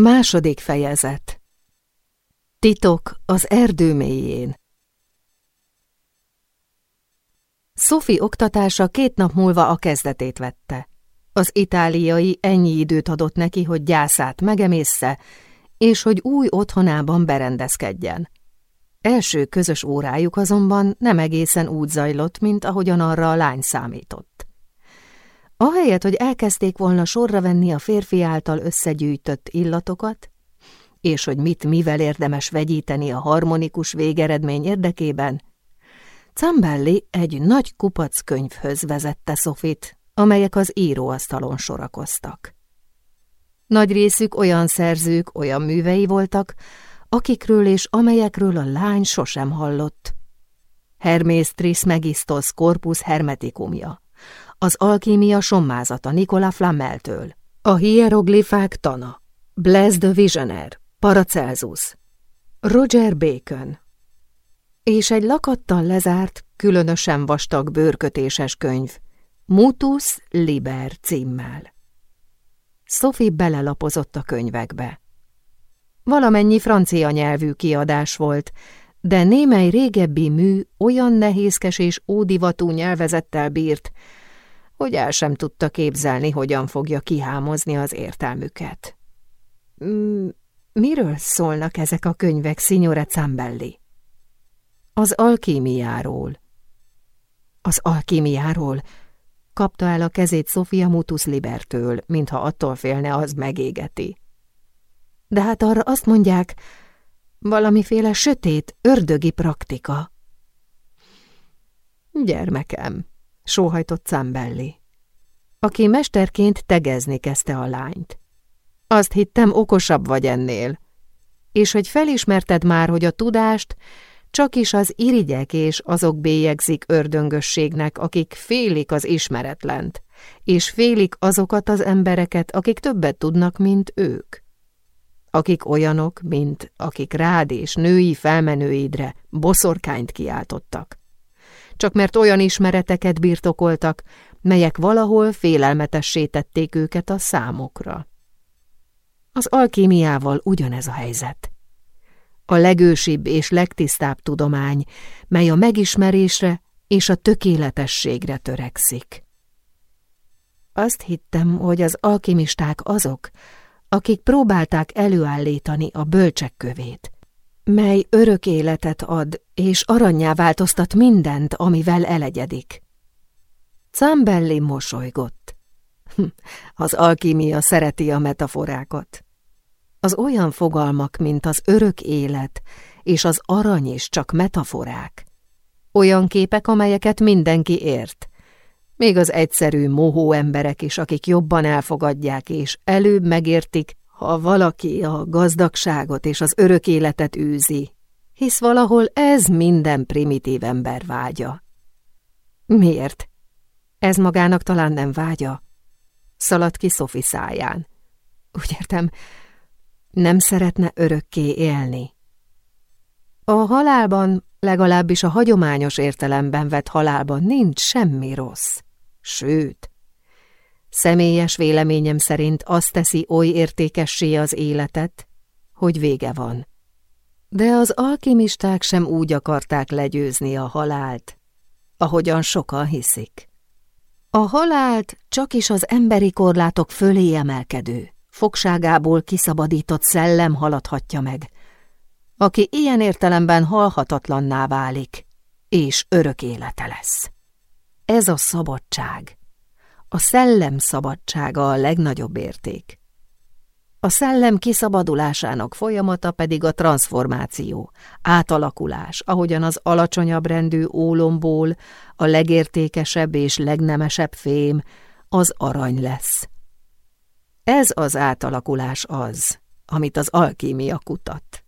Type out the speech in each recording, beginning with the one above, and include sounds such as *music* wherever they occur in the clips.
Második fejezet Titok az erdő mélyén Sophie oktatása két nap múlva a kezdetét vette. Az itáliai ennyi időt adott neki, hogy gyászát megemészze, és hogy új otthonában berendezkedjen. Első közös órájuk azonban nem egészen úgy zajlott, mint ahogyan arra a lány számított. Ahelyett, hogy elkezdték volna sorra venni a férfi által összegyűjtött illatokat, és hogy mit mivel érdemes vegyíteni a harmonikus végeredmény érdekében, Cambelli egy nagy kupac könyvhöz vezette Sofit, amelyek az íróasztalon sorakoztak. Nagy részük olyan szerzők, olyan művei voltak, akikről és amelyekről a lány sosem hallott. Hermész Trismegistos Corpus Hermeticumja, az alkímia sommázata Nikola Flammeltől, a hieroglifák tana, Blaise de Visionaire, Paracelsus, Roger Bacon, és egy lakattal lezárt, különösen vastag bőrkötéses könyv, Mutus Liber címmel. Sophie belelapozott a könyvekbe. Valamennyi francia nyelvű kiadás volt, de némely régebbi mű olyan nehézkes és ódivatú nyelvezettel bírt, hogy el sem tudta képzelni, hogyan fogja kihámozni az értelmüket. Miről szólnak ezek a könyvek, Signore Zambelli? Az alkímiáról. Az alkímiáról? Kapta el a kezét Sofia Mutus Libertől, mintha attól félne, az megégeti. De hát arra azt mondják, valamiféle sötét, ördögi praktika. Gyermekem, sóhajtott Zambelli, aki mesterként tegezni kezdte a lányt. Azt hittem, okosabb vagy ennél, és hogy felismerted már, hogy a tudást csak is az irigyek és azok bélyegzik ördöngösségnek, akik félik az ismeretlent, és félik azokat az embereket, akik többet tudnak, mint ők. Akik olyanok, mint akik rád és női felmenőidre boszorkányt kiáltottak csak mert olyan ismereteket birtokoltak, melyek valahol félelmetessé tették őket a számokra. Az alkímiával ugyanez a helyzet. A legősibb és legtisztább tudomány, mely a megismerésre és a tökéletességre törekszik. Azt hittem, hogy az alkimisták azok, akik próbálták előállítani a bölcsek kövét, mely örök életet ad, és aranyá változtat mindent, amivel elegyedik. Cambelli mosolygott. Hm, az alkímia szereti a metaforákat. Az olyan fogalmak, mint az örök élet és az arany is csak metaforák. Olyan képek, amelyeket mindenki ért. Még az egyszerű, mohó emberek is, akik jobban elfogadják és előbb megértik, ha valaki a gazdagságot és az örök életet űzi, hisz valahol ez minden primitív ember vágya. Miért? Ez magának talán nem vágya? Szaladt ki Szofi száján. Úgy értem, nem szeretne örökké élni. A halálban, legalábbis a hagyományos értelemben vett halálban nincs semmi rossz. Sőt, Személyes véleményem szerint azt teszi oly értékessé az életet, hogy vége van. De az alkimisták sem úgy akarták legyőzni a halált, ahogyan sokan hiszik. A halált csak is az emberi korlátok fölé emelkedő, fogságából kiszabadított szellem haladhatja meg, aki ilyen értelemben halhatatlanná válik, és örök élete lesz. Ez a szabadság a szellem szabadsága a legnagyobb érték. A szellem kiszabadulásának folyamata pedig a transformáció, átalakulás, ahogyan az alacsonyabb rendű ólomból a legértékesebb és legnemesebb fém az arany lesz. Ez az átalakulás az, amit az alkímia kutat.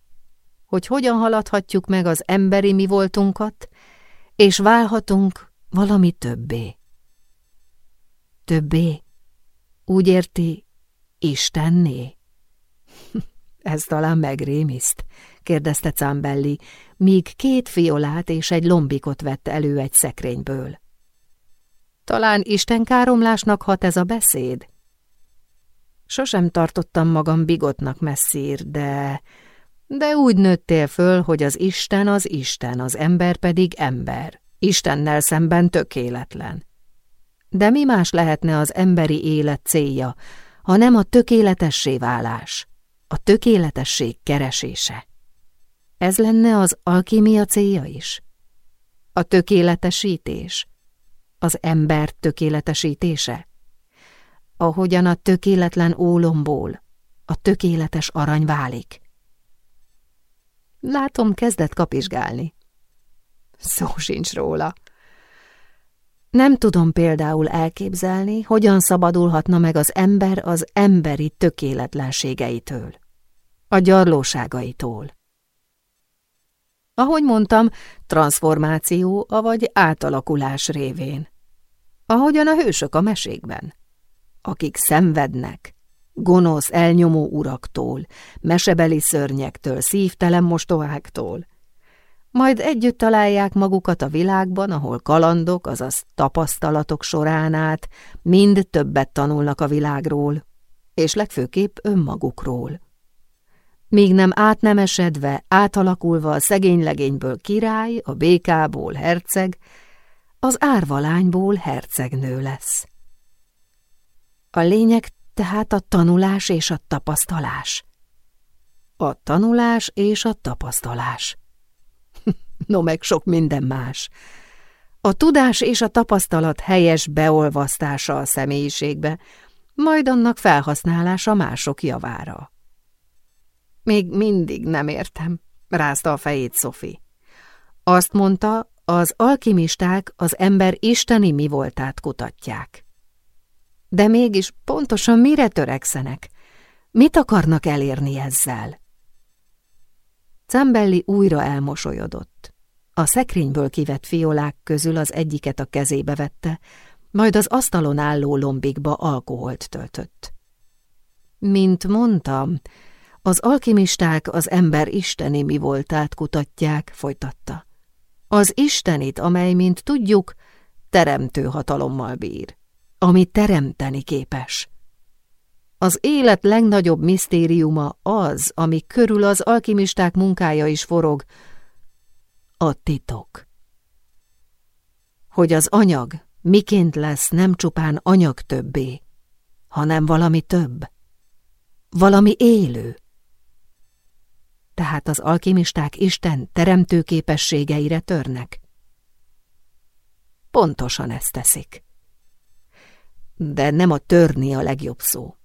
Hogy hogyan haladhatjuk meg az emberi mi voltunkat, és válhatunk valami többé. Többé? Úgy érti, Istenné? *laughs* Ez talán megrémiszt, kérdezte Cambelli, míg két fiolát és egy lombikot vett elő egy szekrényből. Talán Isten káromlásnak hat ez a beszéd? Sosem tartottam magam bigotnak messzír, de... De úgy nőttél föl, hogy az Isten az Isten, az ember pedig ember. Istennel szemben tökéletlen. De mi más lehetne az emberi élet célja, ha nem a tökéletessé válás, a tökéletesség keresése? Ez lenne az alkímia célja is? A tökéletesítés? Az ember tökéletesítése? Ahogyan a tökéletlen ólomból a tökéletes arany válik. Látom, kezdett kapizsgálni. Szó sincs róla. Nem tudom például elképzelni, hogyan szabadulhatna meg az ember az emberi tökéletlenségeitől, a gyarlóságaitól. Ahogy mondtam, transformáció, avagy átalakulás révén. Ahogyan a hősök a mesékben, akik szenvednek, gonosz, elnyomó uraktól, mesebeli szörnyektől, szívtelen mostoháktól, majd együtt találják magukat a világban, ahol kalandok, azaz tapasztalatok során át mind többet tanulnak a világról, és legfőképp önmagukról. Míg nem átnemesedve, átalakulva a szegény legényből király, a békából herceg, az árvalányból hercegnő lesz. A lényeg tehát a tanulás és a tapasztalás. A tanulás és a tapasztalás no meg sok minden más. A tudás és a tapasztalat helyes beolvasztása a személyiségbe, majd annak felhasználása mások javára. Még mindig nem értem, rázta a fejét Szofi. Azt mondta, az alkimisták az ember isteni mi voltát kutatják. De mégis pontosan mire törekszenek? Mit akarnak elérni ezzel? Cembelli újra elmosolyodott. A szekrényből kivett fiolák közül az egyiket a kezébe vette, majd az asztalon álló lombikba alkoholt töltött. Mint mondtam, az alkimisták az ember isteni mi voltát kutatják, folytatta. Az istenit, amely, mint tudjuk, teremtő hatalommal bír, ami teremteni képes. Az élet legnagyobb misztériuma az, ami körül az alkimisták munkája is forog, a titok. Hogy az anyag miként lesz nem csupán anyag többé, hanem valami több, valami élő. Tehát az alkimisták Isten teremtő képességeire törnek. Pontosan ezt teszik. De nem a törni a legjobb szó.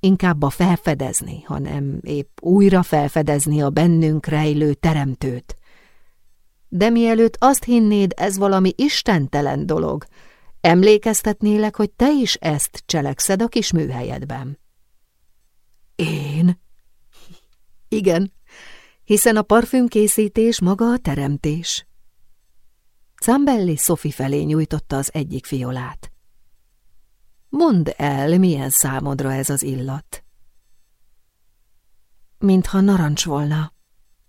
Inkább a felfedezni, hanem épp újra felfedezni a bennünk rejlő teremtőt, de mielőtt azt hinnéd, ez valami istentelen dolog, emlékeztetnélek, hogy te is ezt cselekszed a kis műhelyedben. Én? Igen, hiszen a parfümkészítés maga a teremtés. Zambelli Sophie felé nyújtotta az egyik fiolát. Mondd el, milyen számodra ez az illat. Mintha narancs volna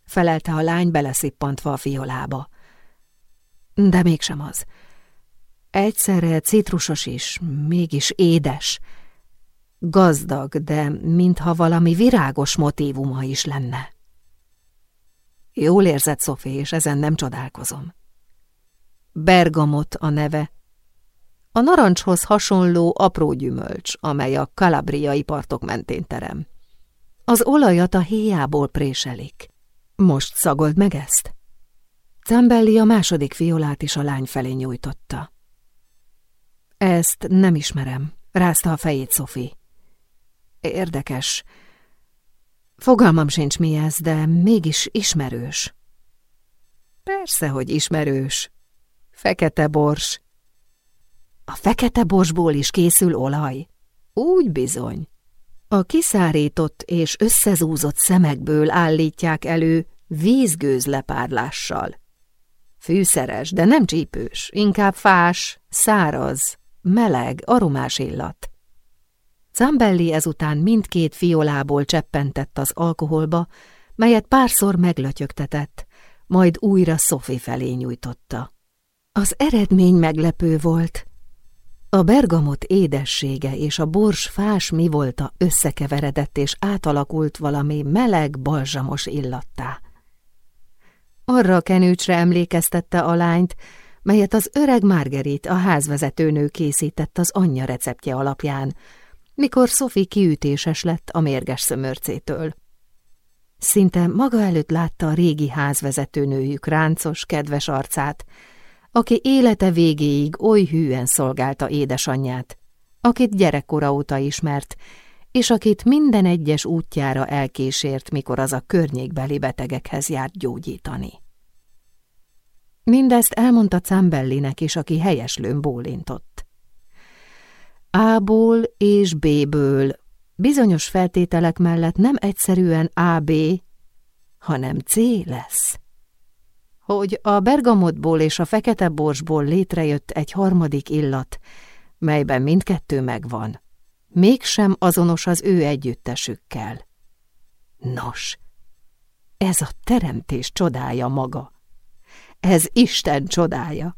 felelte a lány beleszippantva a fiolába. De mégsem az. Egyszerre citrusos is, mégis édes. Gazdag, de mintha valami virágos motívuma is lenne. Jól érzed, Szofi, és ezen nem csodálkozom. Bergamot a neve. A narancshoz hasonló apró gyümölcs, amely a kalabriai partok mentén terem. Az olajat a héjából préselik. Most szagold meg ezt? Zambelli a második fiolát is a lány felé nyújtotta. Ezt nem ismerem, rázta a fejét Szofi. Érdekes. Fogalmam sincs mi ez, de mégis ismerős. Persze, hogy ismerős. Fekete bors. A fekete borsból is készül olaj? Úgy bizony. A kiszárított és összezúzott szemekből állítják elő vízgőz lepárlással. Fűszeres, de nem csípős, inkább fás, száraz, meleg, aromás illat. Zambelli ezután mindkét fiolából cseppentett az alkoholba, melyet párszor meglötyögtetett, majd újra Szofi felé nyújtotta. Az eredmény meglepő volt. A bergamot édessége és a bors fás mi volta összekeveredett és átalakult valami meleg, balzsamos illattá. Arra a kenőcsre emlékeztette a lányt, melyet az öreg Margerit, a házvezetőnő készített az anyja receptje alapján, mikor Sophie kiütéses lett a mérges szömörcétől. Szinte maga előtt látta a régi házvezetőnőjük ráncos, kedves arcát, aki élete végéig oly hűen szolgálta édesanyját, akit gyerekkora óta ismert, és akit minden egyes útjára elkísért, mikor az a környékbeli betegekhez járt gyógyítani. Mindezt elmondta Cambellinek is, aki helyeslőn bólintott. A-ból és B-ből bizonyos feltételek mellett nem egyszerűen AB, hanem C lesz. Hogy a bergamotból és a fekete borsból létrejött egy harmadik illat, melyben mindkettő megvan, mégsem azonos az ő együttesükkel. Nos, ez a teremtés csodája maga. Ez Isten csodája.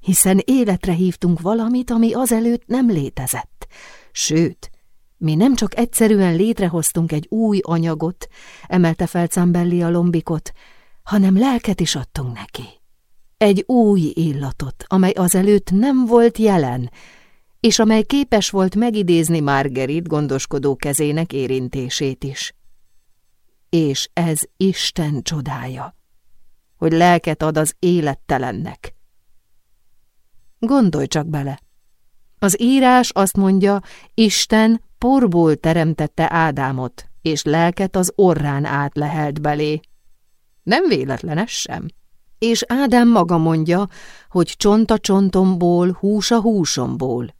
Hiszen életre hívtunk valamit, ami azelőtt nem létezett. Sőt, mi nem csak egyszerűen létrehoztunk egy új anyagot, emelte fel Cambelli a lombikot, hanem lelket is adtunk neki. Egy új illatot, amely azelőtt nem volt jelen, és amely képes volt megidézni Margerit gondoskodó kezének érintését is. És ez Isten csodája, hogy lelket ad az élettelennek. Gondolj csak bele! Az írás azt mondja, Isten porból teremtette Ádámot, és lelket az orrán át lehelt belé. Nem véletlenes sem. És Ádám maga mondja, hogy csont a csontomból, hús a húsomból.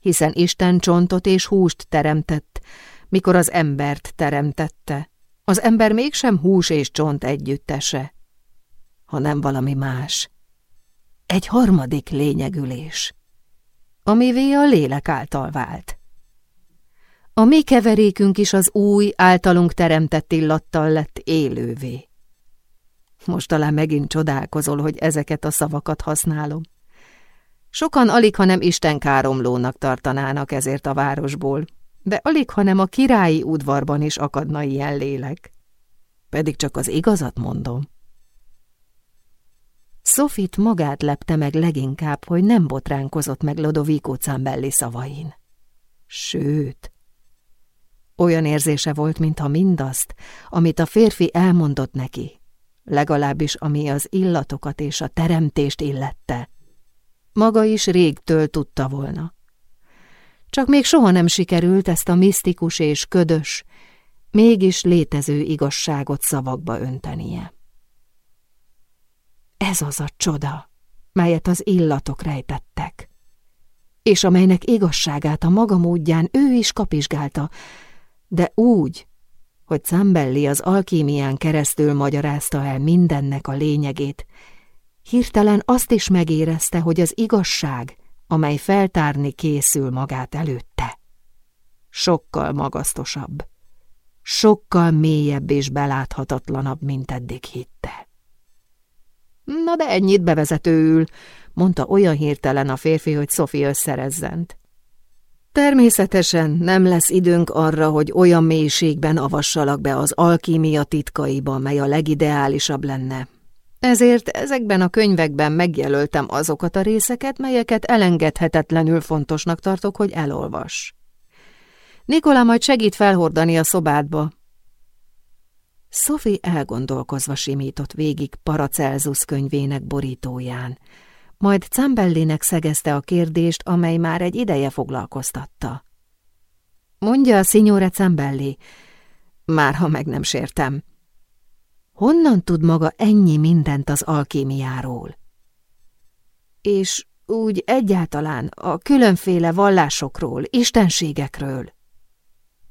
Hiszen Isten csontot és húst teremtett, mikor az embert teremtette. Az ember mégsem hús és csont együttese, hanem valami más. Egy harmadik lényegülés, amivé a lélek által vált. A mi keverékünk is az új, általunk teremtett illattal lett élővé. Most talán megint csodálkozol, hogy ezeket a szavakat használom. Sokan alig, hanem Isten káromlónak tartanának ezért a városból, de alig, hanem a királyi udvarban is akadna ilyen lélek. Pedig csak az igazat mondom. Sofit magát lepte meg leginkább, hogy nem botránkozott meg Lodovico Cambelli szavain. Sőt, olyan érzése volt, mintha mindazt, amit a férfi elmondott neki, legalábbis ami az illatokat és a teremtést illette. Maga is régtől tudta volna. Csak még soha nem sikerült ezt a misztikus és ködös, mégis létező igazságot szavakba öntenie. Ez az a csoda, melyet az illatok rejtettek, és amelynek igazságát a maga módján ő is kapizsgálta, de úgy, hogy Zambelli az alkímián keresztül magyarázta el mindennek a lényegét, hirtelen azt is megérezte, hogy az igazság, amely feltárni készül magát előtte, sokkal magasztosabb, sokkal mélyebb és beláthatatlanabb, mint eddig hitte. Na de ennyit bevezetőül, mondta olyan hirtelen a férfi, hogy Sophie összerezzent. Természetesen nem lesz időnk arra, hogy olyan mélységben avassalak be az alkímia titkaiba, mely a legideálisabb lenne. Ezért ezekben a könyvekben megjelöltem azokat a részeket, melyeket elengedhetetlenül fontosnak tartok, hogy elolvas. Nikola majd segít felhordani a szobádba. Sophie elgondolkozva simított végig Paracelsus könyvének borítóján, majd Cambellinek szegezte a kérdést, amely már egy ideje foglalkoztatta. Mondja a szignore Cambelli, már ha meg nem sértem. Honnan tud maga ennyi mindent az alkémiáról? És úgy egyáltalán a különféle vallásokról, istenségekről.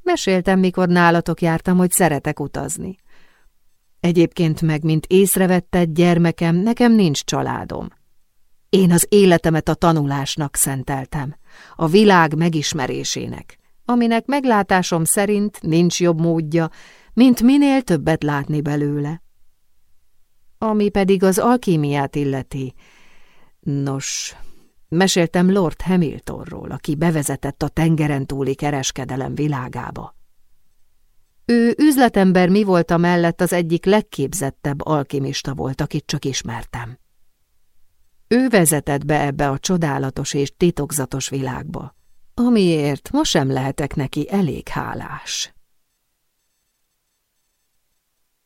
Meséltem, mikor nálatok jártam, hogy szeretek utazni. Egyébként meg, mint észrevetted, gyermekem, nekem nincs családom. Én az életemet a tanulásnak szenteltem, a világ megismerésének, aminek meglátásom szerint nincs jobb módja, mint minél többet látni belőle. Ami pedig az alkímiát illeti. Nos, Meséltem Lord Hamiltonról, aki bevezetett a tengeren túli kereskedelem világába. Ő üzletember mi volt a mellett az egyik legképzettebb alkimista volt, akit csak ismertem. Ő vezetett be ebbe a csodálatos és titokzatos világba, amiért ma sem lehetek neki elég hálás.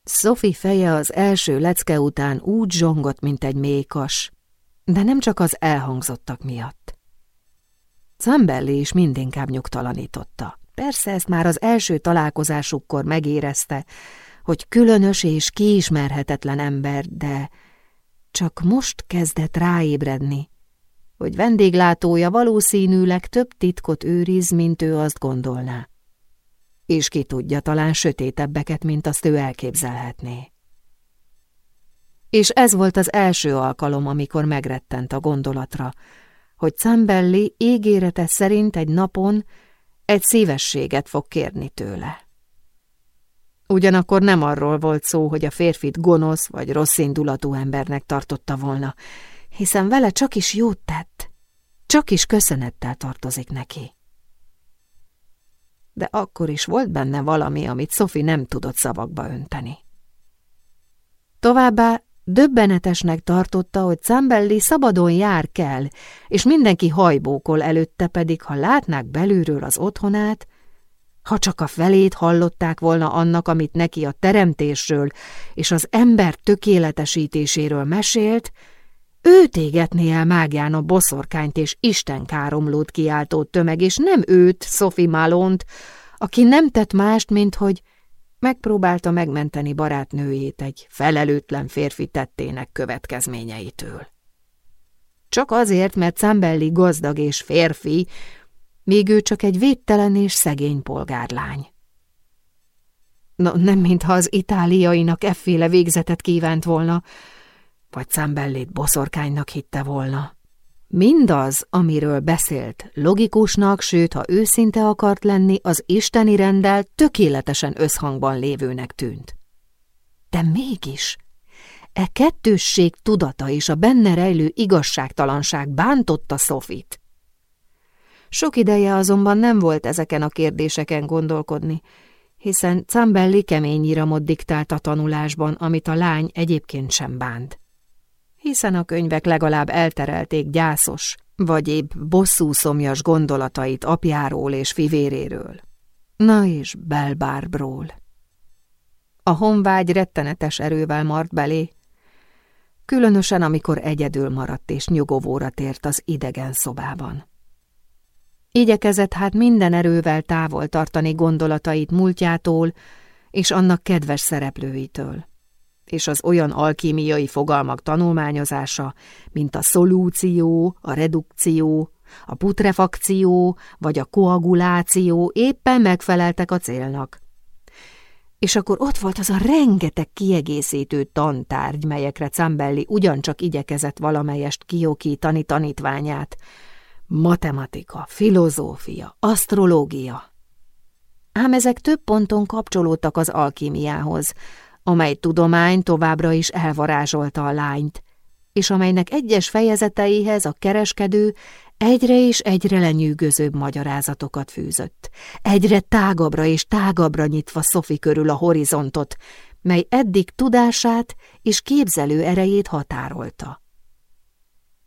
Sophie feje az első lecke után úgy zsongott, mint egy mékas, de nem csak az elhangzottak miatt. Zambelli is mindinkább nyugtalanította. Persze ezt már az első találkozásukkor megérezte, hogy különös és kiismerhetetlen ember, de csak most kezdett ráébredni, hogy vendéglátója valószínűleg több titkot őriz, mint ő azt gondolná. És ki tudja, talán sötétebbeket, mint azt ő elképzelhetné. És ez volt az első alkalom, amikor megrettent a gondolatra, hogy Zambelli ígérete szerint egy napon egy szívességet fog kérni tőle. Ugyanakkor nem arról volt szó, hogy a férfit gonosz vagy rossz indulatú embernek tartotta volna, hiszen vele csak is jót tett, csak is köszönettel tartozik neki. De akkor is volt benne valami, amit Sophie nem tudott szavakba önteni. Továbbá Döbbenetesnek tartotta, hogy Zambelli szabadon jár kell, és mindenki hajbókol előtte pedig, ha látnák belülről az otthonát, ha csak a felét hallották volna annak, amit neki a teremtésről és az ember tökéletesítéséről mesélt, ő tégetné el mágián a boszorkányt és Isten káromlót kiáltó tömeg, és nem őt, Sophie Malont, aki nem tett mást, mint hogy Megpróbálta megmenteni barátnőjét egy felelőtlen férfi tettének következményeitől. Csak azért, mert Zambelli gazdag és férfi, míg ő csak egy védtelen és szegény polgárlány. No, nem mintha az itáliainak efféle végzetet kívánt volna, vagy Zambellit boszorkánynak hitte volna. Mindaz, amiről beszélt, logikusnak, sőt, ha őszinte akart lenni, az isteni rendel tökéletesen összhangban lévőnek tűnt. De mégis, e kettősség tudata és a benne rejlő igazságtalanság bántotta Sofit. Sok ideje azonban nem volt ezeken a kérdéseken gondolkodni, hiszen Cambelli kemény iramot diktált a tanulásban, amit a lány egyébként sem bánt hiszen a könyvek legalább elterelték gyászos, vagy épp bosszúszomjas gondolatait apjáról és fivéréről. Na és Belbárbról. A honvágy rettenetes erővel mart belé, különösen amikor egyedül maradt és nyugovóra tért az idegen szobában. Igyekezett hát minden erővel távol tartani gondolatait múltjától és annak kedves szereplőitől és az olyan alkímiai fogalmak tanulmányozása, mint a szolúció, a redukció, a putrefakció vagy a koaguláció éppen megfeleltek a célnak. És akkor ott volt az a rengeteg kiegészítő tantárgy, melyekre Cambelli ugyancsak igyekezett valamelyest kiokítani tanítványát. Matematika, filozófia, asztrológia. Ám ezek több ponton kapcsolódtak az alkímiához, amely tudomány továbbra is elvarázsolta a lányt, és amelynek egyes fejezeteihez a kereskedő egyre és egyre lenyűgözőbb magyarázatokat fűzött, egyre tágabbra és tágabbra nyitva Szofi körül a horizontot, mely eddig tudását és képzelő erejét határolta.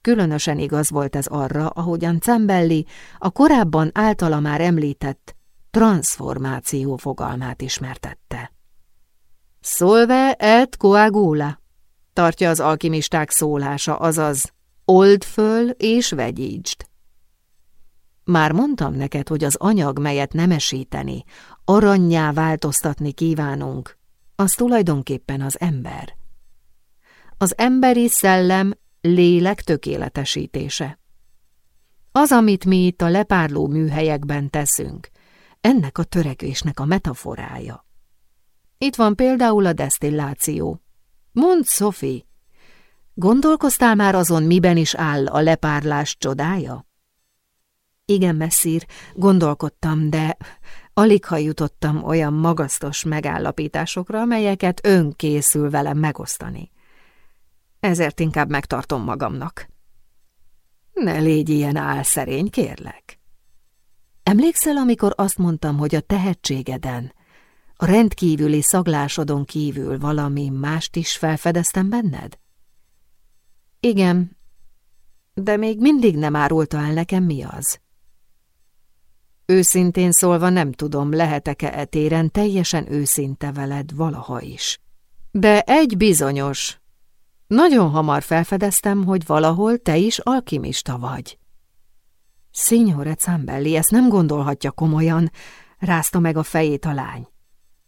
Különösen igaz volt ez arra, ahogyan Cembelli a korábban általa már említett transformáció fogalmát ismertette. Szolve et coagula, tartja az alkimisták szólása, azaz old föl és vegyítsd. Már mondtam neked, hogy az anyag, melyet nemesíteni, aranyjá változtatni kívánunk, az tulajdonképpen az ember. Az emberi szellem lélek tökéletesítése. Az, amit mi itt a lepárló műhelyekben teszünk, ennek a törekvésnek a metaforája. Itt van például a desztilláció. Mondd, Sophie, gondolkoztál már azon, miben is áll a lepárlás csodája? Igen, messzír, gondolkodtam, de alig ha jutottam olyan magasztos megállapításokra, melyeket ön készül velem megosztani. Ezért inkább megtartom magamnak. Ne légy ilyen álszerény, kérlek. Emlékszel, amikor azt mondtam, hogy a tehetségeden, a rendkívüli szaglásodon kívül valami mást is felfedeztem benned? Igen, de még mindig nem árulta el nekem, mi az. Őszintén szólva nem tudom, lehetek-e etéren teljesen őszinte veled valaha is. De egy bizonyos. Nagyon hamar felfedeztem, hogy valahol te is alkimista vagy. Signore Zambelli, ezt nem gondolhatja komolyan, rázta meg a fejét a lány.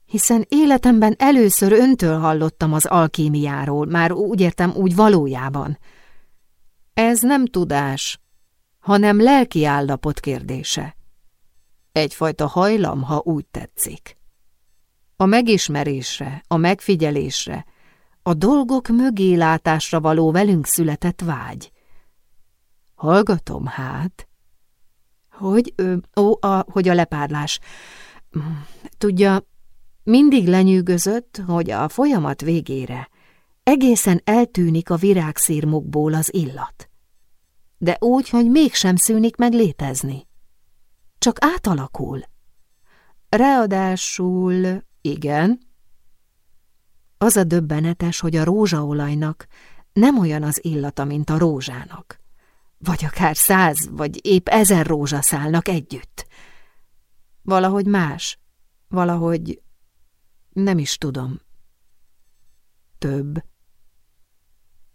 Hiszen életemben először öntől hallottam az alkímiáról, már úgy értem, úgy valójában. Ez nem tudás, hanem lelki állapot kérdése. Egyfajta hajlam, ha úgy tetszik. A megismerésre, a megfigyelésre, a dolgok mögé látásra való velünk született vágy. Hallgatom hát. Hogy, ö, ó, a, hogy a lepárlás. Tudja, mindig lenyűgözött, hogy a folyamat végére egészen eltűnik a virágszírmokból az illat. De úgy, hogy mégsem szűnik meg létezni. Csak átalakul. Ráadásul, igen, az a döbbenetes, hogy a rózsaolajnak nem olyan az illata, mint a rózsának. Vagy akár száz, vagy épp ezer rózsaszálnak együtt. Valahogy más, valahogy nem is tudom. Több.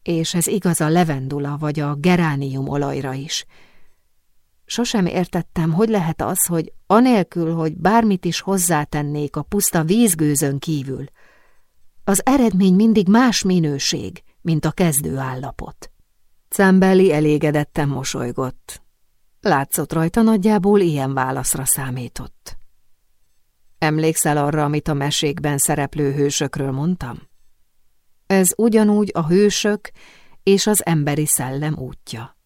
És ez igaz a levendula vagy a geránium olajra is. Sosem értettem, hogy lehet az, hogy anélkül, hogy bármit is hozzátennék a puszta vízgőzön kívül, az eredmény mindig más minőség, mint a kezdő állapot. Cembeli elégedetten mosolygott. Látszott rajta nagyjából ilyen válaszra számított. Emlékszel arra, amit a mesékben szereplő hősökről mondtam? Ez ugyanúgy a hősök és az emberi szellem útja.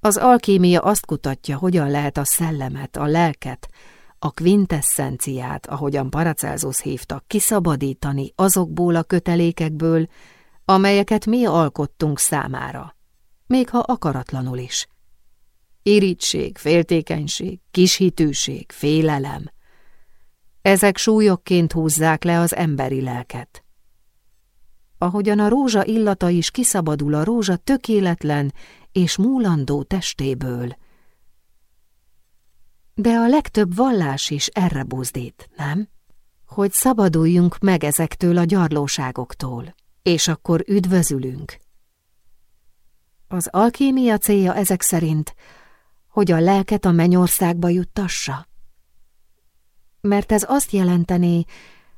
Az alkímia azt kutatja, hogyan lehet a szellemet, a lelket, a quintessenciát, ahogyan Paracelsus hívta, kiszabadítani azokból a kötelékekből, amelyeket mi alkottunk számára, még ha akaratlanul is. Irítség, féltékenység, kishitűség, félelem. Ezek súlyokként húzzák le az emberi lelket. Ahogyan a rózsa illata is kiszabadul a rózsa tökéletlen és múlandó testéből, de a legtöbb vallás is erre buzdít, nem? Hogy szabaduljunk meg ezektől a gyarlóságoktól, és akkor üdvözülünk. Az alkémia célja ezek szerint, hogy a lelket a mennyországba juttassa. Mert ez azt jelentené,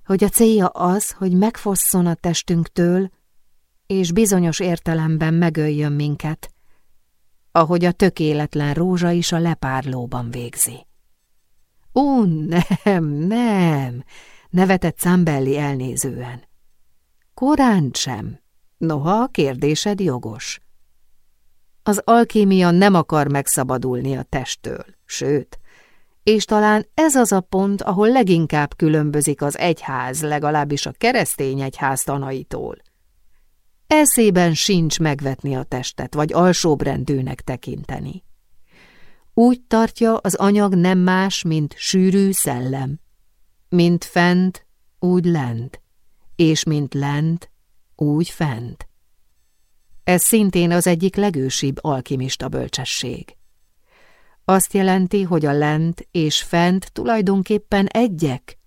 hogy a célja az, hogy megfosszon a testünktől, és bizonyos értelemben megöljön minket, ahogy a tökéletlen rózsa is a lepárlóban végzi. Ó, nem, nem, nevetett Zambelli elnézően. Korán sem, noha a kérdésed jogos. Az alkémia nem akar megszabadulni a testtől, sőt, és talán ez az a pont, ahol leginkább különbözik az egyház, legalábbis a keresztény egyház tanaitól. Eszében sincs megvetni a testet, vagy alsóbrendűnek tekinteni. Úgy tartja, az anyag nem más, mint sűrű szellem. Mint fent, úgy lent, és mint lent, úgy fent. Ez szintén az egyik legősibb alkimista bölcsesség. Azt jelenti, hogy a lent és fent tulajdonképpen egyek,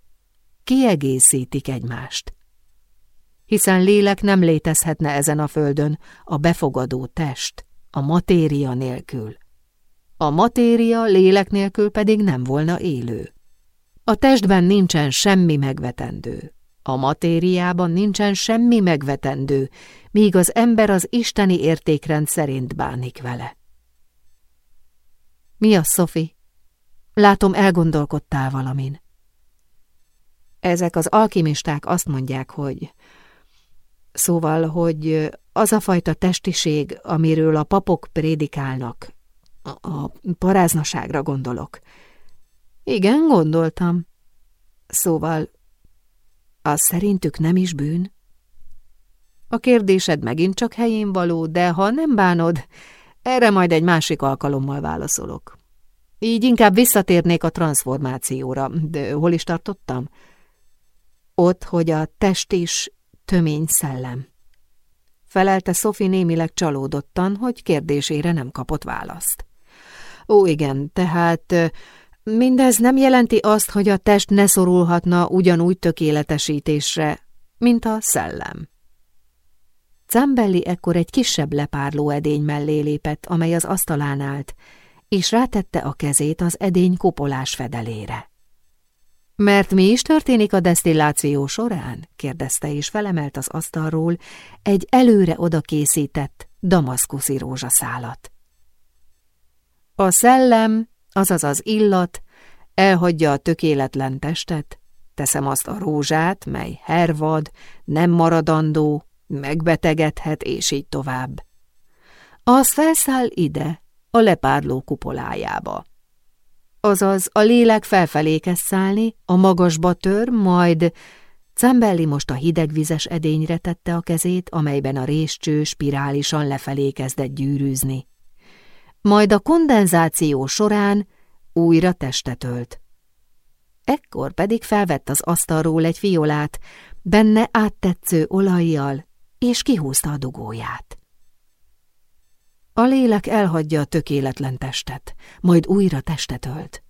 kiegészítik egymást hiszen lélek nem létezhetne ezen a földön a befogadó test, a matéria nélkül. A matéria lélek nélkül pedig nem volna élő. A testben nincsen semmi megvetendő, a matériában nincsen semmi megvetendő, míg az ember az isteni értékrend szerint bánik vele. Mi az, Szofi? Látom, elgondolkodtál valamin. Ezek az alkimisták azt mondják, hogy Szóval, hogy az a fajta testiség, amiről a papok prédikálnak, a, a paráznaságra gondolok. Igen, gondoltam. Szóval, az szerintük nem is bűn? A kérdésed megint csak helyén való, de ha nem bánod, Erre majd egy másik alkalommal válaszolok. Így inkább visszatérnék a transformációra, de hol is tartottam? Ott, hogy a test is tömény szellem. Felelte Sophie némileg csalódottan, hogy kérdésére nem kapott választ. Ó, igen, tehát mindez nem jelenti azt, hogy a test ne szorulhatna ugyanúgy tökéletesítésre, mint a szellem. Zambelli ekkor egy kisebb lepárló edény mellé lépett, amely az asztalán állt, és rátette a kezét az edény kopolás fedelére. Mert mi is történik a desztilláció során? kérdezte, és felemelt az asztalról egy előre oda készített damaszkuszi rózsaszálat. A szellem, azaz az illat, elhagyja a tökéletlen testet, teszem azt a rózsát, mely hervad, nem maradandó, megbetegedhet, és így tovább. Az felszáll ide, a lepárló kupolájába. Azaz a lélek felfelé kezd szállni, a magasba tör, majd Cambelli most a hidegvizes edényre tette a kezét, amelyben a réscső spirálisan lefelé kezdett gyűrűzni. Majd a kondenzáció során újra testet ölt. Ekkor pedig felvett az asztalról egy fiolát, benne áttetsző olajjal, és kihúzta a dugóját. A lélek elhagyja a tökéletlen testet, majd újra testet ölt.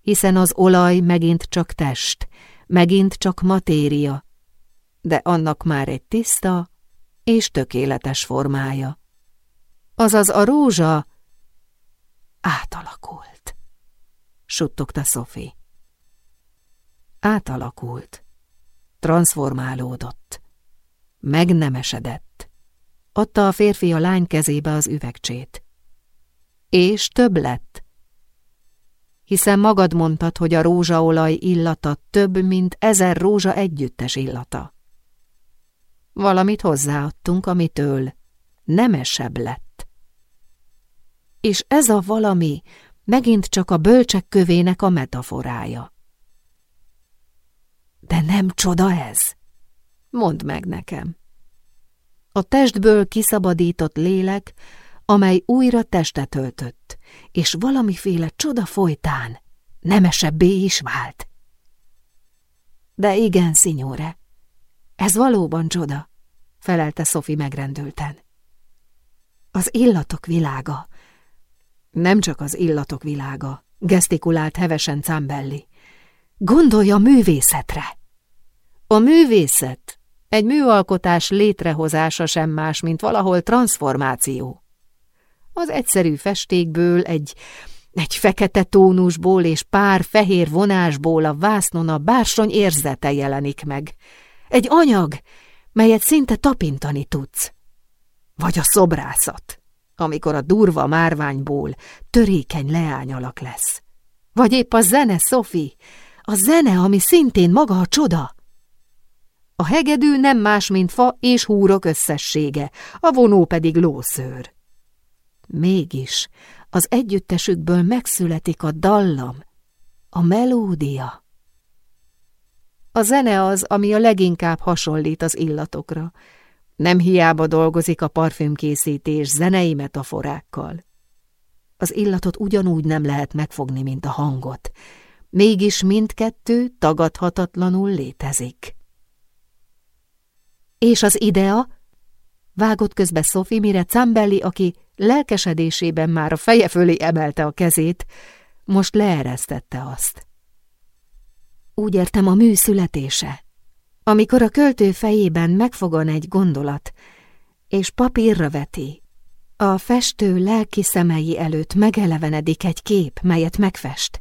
Hiszen az olaj megint csak test, megint csak matéria, de annak már egy tiszta és tökéletes formája. Azaz a rózsa átalakult, suttogta Sophie. Átalakult, transformálódott, megnemesedett. Adta a férfi a lány kezébe az üvegcsét. És több lett. Hiszen magad mondtad, hogy a rózsaolaj illata több, mint ezer rózsa együttes illata. Valamit hozzáadtunk, amitől nemesebb lett. És ez a valami megint csak a bölcsek kövének a metaforája. De nem csoda ez? Mondd meg nekem. A testből kiszabadított lélek, amely újra testet öltött, és valamiféle csoda folytán nemesebbé is vált. De igen, szinyóre, ez valóban csoda, felelte Szofi megrendülten. Az illatok világa. Nem csak az illatok világa, gesztikulált hevesen Cambelli. Gondolja a művészetre! A művészet egy műalkotás létrehozása sem más, mint valahol transformáció. Az egyszerű festékből, egy, egy fekete tónusból és pár fehér vonásból a vásznon a bársony érzete jelenik meg. Egy anyag, melyet szinte tapintani tudsz. Vagy a szobrászat, amikor a durva márványból törékeny leányalak lesz. Vagy épp a zene, Sophie, a zene, ami szintén maga a csoda. A hegedű nem más, mint fa és húrok összessége, a vonó pedig lószőr. Mégis az együttesükből megszületik a dallam, a melódia. A zene az, ami a leginkább hasonlít az illatokra. Nem hiába dolgozik a parfümkészítés zenei metaforákkal. Az illatot ugyanúgy nem lehet megfogni, mint a hangot, mégis mindkettő tagadhatatlanul létezik. És az idea? Vágott közbe Sophie, mire Cambelli, aki lelkesedésében már a feje fölé emelte a kezét, most leeresztette azt. Úgy értem a mű születése, amikor a költő fejében megfogan egy gondolat, és papírra veti, a festő lelki szemei előtt megelevenedik egy kép, melyet megfest.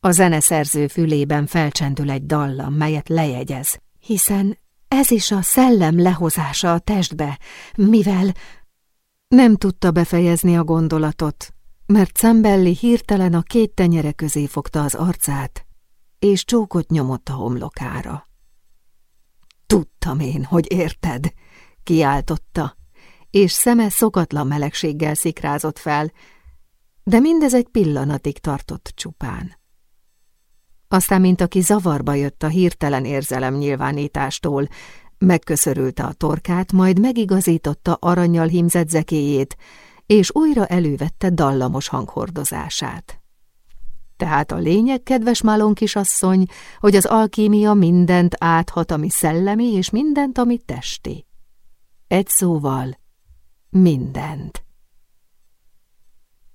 A zeneszerző fülében felcsendül egy dallam, melyet lejegyez, hiszen ez is a szellem lehozása a testbe, mivel nem tudta befejezni a gondolatot, mert Cambelli hirtelen a két tenyere közé fogta az arcát, és csókot nyomott a homlokára. Tudtam én, hogy érted, kiáltotta, és szeme szokatlan melegséggel szikrázott fel, de mindez egy pillanatig tartott csupán. Aztán, mint aki zavarba jött a hirtelen érzelem nyilvánítástól, megköszörülte a torkát, majd megigazította aranyjal hímzett zekéjét, és újra elővette dallamos hanghordozását. Tehát a lényeg, kedves Málon kisasszony, hogy az alkímia mindent áthat, ami szellemi, és mindent, ami testi. Egy szóval, mindent.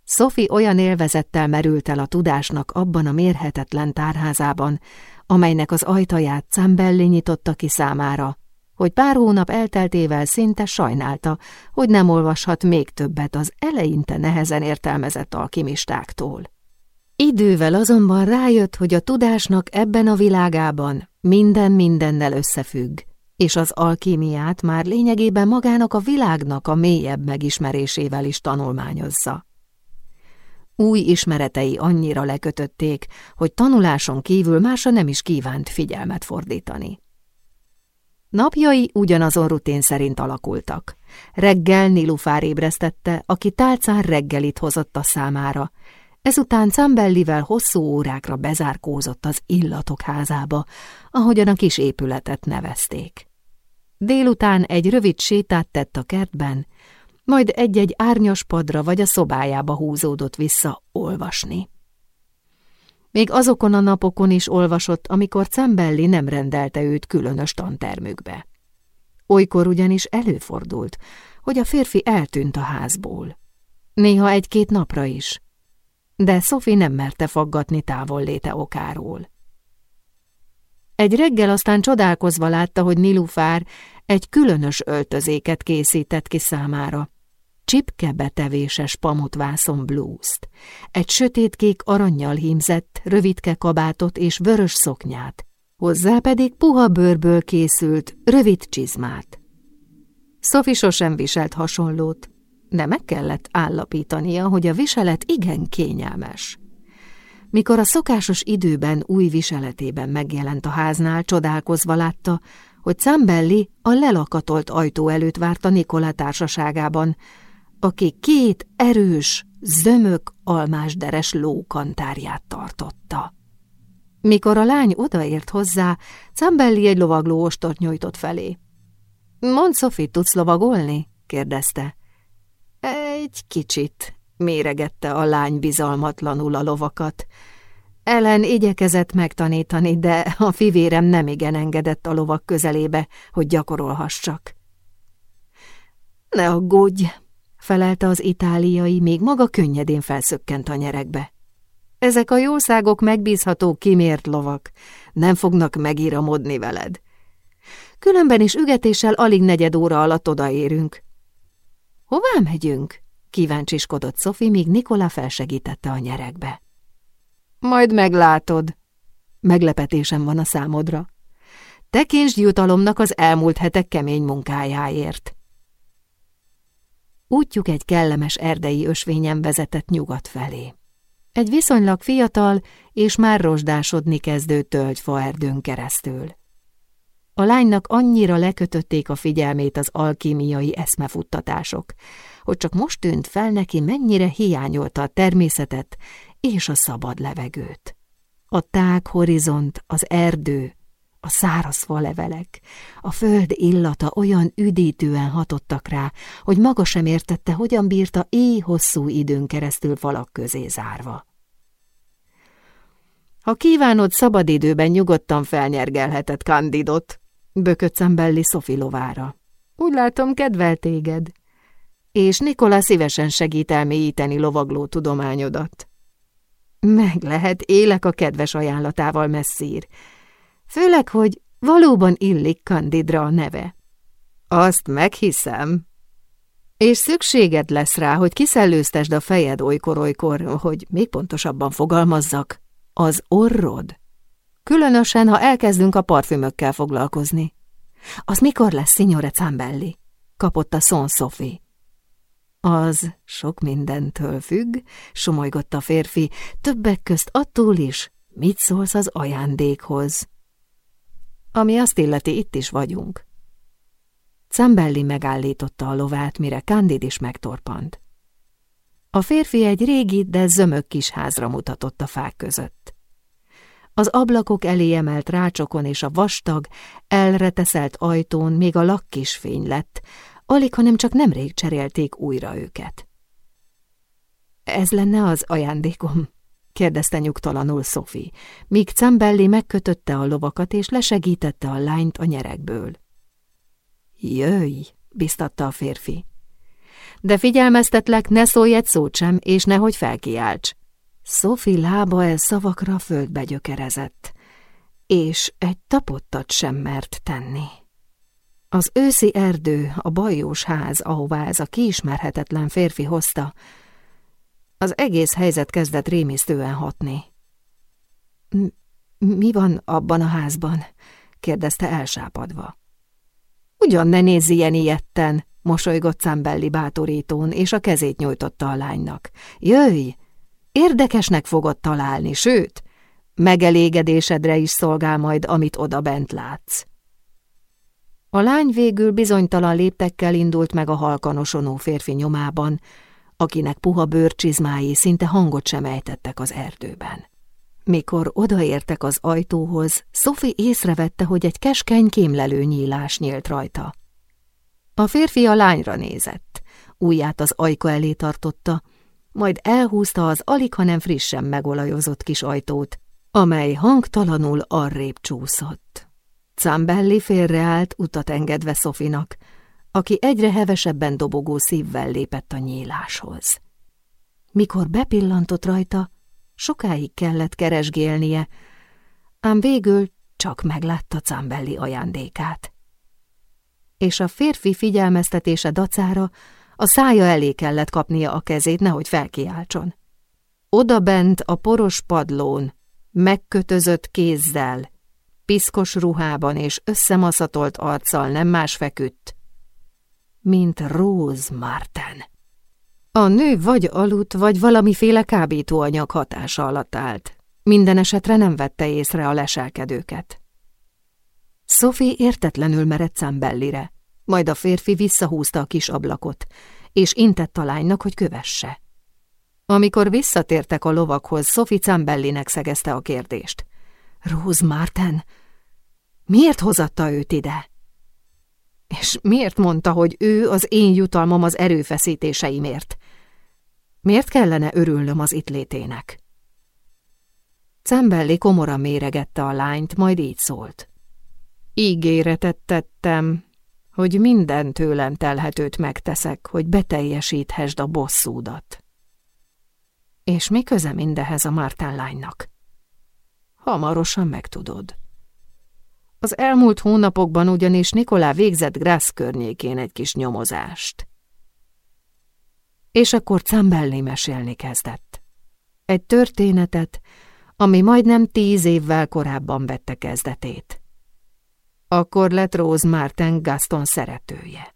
Sophie olyan élvezettel merült el a tudásnak abban a mérhetetlen tárházában, amelynek az ajtaját Zambelli nyitotta ki számára, hogy pár hónap elteltével szinte sajnálta, hogy nem olvashat még többet az eleinte nehezen értelmezett alkimistáktól. Idővel azonban rájött, hogy a tudásnak ebben a világában minden mindennel összefügg, és az alkímiát már lényegében magának a világnak a mélyebb megismerésével is tanulmányozza. Új ismeretei annyira lekötötték, hogy tanuláson kívül másra nem is kívánt figyelmet fordítani. Napjai ugyanazon rutin szerint alakultak. Reggel Nilufár ébresztette, aki tálcán reggelit hozott a számára. Ezután Cambellivel hosszú órákra bezárkózott az illatok házába, ahogyan a kis épületet nevezték. Délután egy rövid sétát tett a kertben, majd egy-egy árnyas padra vagy a szobájába húzódott vissza olvasni. Még azokon a napokon is olvasott, amikor Cembelli nem rendelte őt különös tantermükbe. Olykor ugyanis előfordult, hogy a férfi eltűnt a házból. Néha egy-két napra is. De Sophie nem merte faggatni távolléte okáról. Egy reggel aztán csodálkozva látta, hogy Nilufár egy különös öltözéket készített ki számára csipke betevéses pamutvászon blúzt, egy sötétkék aranyjal hímzett, rövidke kabátot és vörös szoknyát, hozzá pedig puha bőrből készült, rövid csizmát. Sophie sosem viselt hasonlót, de meg kellett állapítania, hogy a viselet igen kényelmes. Mikor a szokásos időben új viseletében megjelent a háznál, csodálkozva látta, hogy Zambelli a lelakatolt ajtó előtt várta Nikola társaságában, aki két erős, zömök almásderes lókantárját tartotta. Mikor a lány odaért hozzá, Cambelli egy lovagló ostort nyújtott felé. – Mondd, Sophie, tudsz lovagolni? – kérdezte. – Egy kicsit – méregette a lány bizalmatlanul a lovakat. Ellen igyekezett megtanítani, de a fivérem nem igen engedett a lovak közelébe, hogy gyakorolhassak. – Ne aggódj! felelte az itáliai, még maga könnyedén felszökkent a nyerekbe. Ezek a jószágok megbízható kimért lovak, nem fognak megíramodni veled. Különben is ügetéssel alig negyed óra alatt odaérünk. Hová megyünk? Kíváncsiskodott Szofi, míg Nikola felsegítette a nyerekbe. Majd meglátod. Meglepetésem van a számodra. Tekintsd jutalomnak az elmúlt hetek kemény munkájáért. Útjuk egy kellemes erdei ösvényen vezetett nyugat felé. Egy viszonylag fiatal és már rozsdásodni kezdő tölgyfa erdőn keresztül. A lánynak annyira lekötötték a figyelmét az alkímiai eszmefuttatások, hogy csak most tűnt fel neki, mennyire hiányolta a természetet és a szabad levegőt. A tág horizont, az erdő, a száraz levelek, a föld illata olyan üdítően hatottak rá, hogy maga sem értette, hogyan bírta éj hosszú időn keresztül falak közé zárva. Ha kívánod, szabadidőben nyugodtan felnyergelheted Candidot, bökött Szembelli Szofi lovára. Úgy látom, kedvel téged. És Nikola szívesen segít elmélyíteni lovagló tudományodat. Meg lehet, élek a kedves ajánlatával, messzír, Főleg, hogy valóban illik Kandidra a neve. Azt meghiszem. És szükséged lesz rá, hogy kiszellőztesd a fejed olykor-olykor, hogy még pontosabban fogalmazzak, az orrod. Különösen, ha elkezdünk a parfümökkel foglalkozni. Az mikor lesz, Signore Zambelli? kapott a Son Sophie. Az sok mindentől függ, somolygott a férfi, többek közt attól is, mit szólsz az ajándékhoz. Ami azt illeti, itt is vagyunk. Cambelli megállította a lovát, mire Candid is megtorpant. A férfi egy régi, de zömök kis házra mutatott a fák között. Az ablakok elé emelt rácsokon és a vastag, elreteszelt ajtón még a lakkis fény lett, alig, hanem csak nemrég cserélték újra őket. Ez lenne az ajándékom? kérdezte nyugtalanul Sophie, míg Cambelli megkötötte a lovakat és lesegítette a lányt a nyerekből. Jöjj, biztatta a férfi. De figyelmeztetlek, ne szólj egy szót sem, és nehogy felkiálts. Sophie lába el szavakra földbe gyökerezett, és egy tapottat sem mert tenni. Az őszi erdő, a bajós ház, ahová ez a kiismerhetetlen férfi hozta, az egész helyzet kezdett rémisztően hatni. – Mi van abban a házban? – kérdezte elsápadva. – Ugyan ne nézz ilyen ilyetten! – mosolygott Számbelli bátorítón, és a kezét nyújtotta a lánynak. – Jöjj! Érdekesnek fogod találni, sőt, megelégedésedre is szolgál majd, amit oda bent látsz. A lány végül bizonytalan léptekkel indult meg a halkanosonó férfi nyomában, akinek puha bőrcsizmái szinte hangot sem ejtettek az erdőben. Mikor odaértek az ajtóhoz, Sophie észrevette, hogy egy keskeny kémlelő nyílás nyílt rajta. A férfi a lányra nézett, ujját az ajka elé tartotta, majd elhúzta az alig, hanem frissen megolajozott kis ajtót, amely hangtalanul arrébb csúszott. Cambelli félreállt, utat engedve Szofinak, aki egyre hevesebben dobogó szívvel lépett a nyíláshoz. Mikor bepillantott rajta, sokáig kellett keresgélnie, ám végül csak meglátta Cambelli ajándékát. És a férfi figyelmeztetése dacára a szája elé kellett kapnia a kezét, nehogy felkiáltson. Oda bent a poros padlón, megkötözött kézzel, piszkos ruhában és összemaszatolt arccal nem más feküdt, mint Rose Martin. A nő vagy aludt, vagy valamiféle kábítóanyag hatása alatt állt. Minden esetre nem vette észre a leselkedőket. Sophie értetlenül merett Zambellire, majd a férfi visszahúzta a kis ablakot, és intett a lánynak, hogy kövesse. Amikor visszatértek a lovakhoz, Sophie Zambellinek szegezte a kérdést. Rose Martin, miért hozatta őt ide? És miért mondta, hogy ő az én jutalmam az erőfeszítéseimért? Miért kellene örülnöm az itt létének? Cembelli komoran méregette a lányt, majd így szólt. Ígéretet tettem, hogy minden tőlem telhetőt megteszek, hogy beteljesíthesd a bosszúdat. És mi köze mindehez a Mártán lánynak? Hamarosan megtudod. Az elmúlt hónapokban ugyanis Nikolá végzett Grász környékén egy kis nyomozást. És akkor Cambelli mesélni kezdett. Egy történetet, ami majdnem tíz évvel korábban vette kezdetét. Akkor lett Rose Martin Gaston szeretője.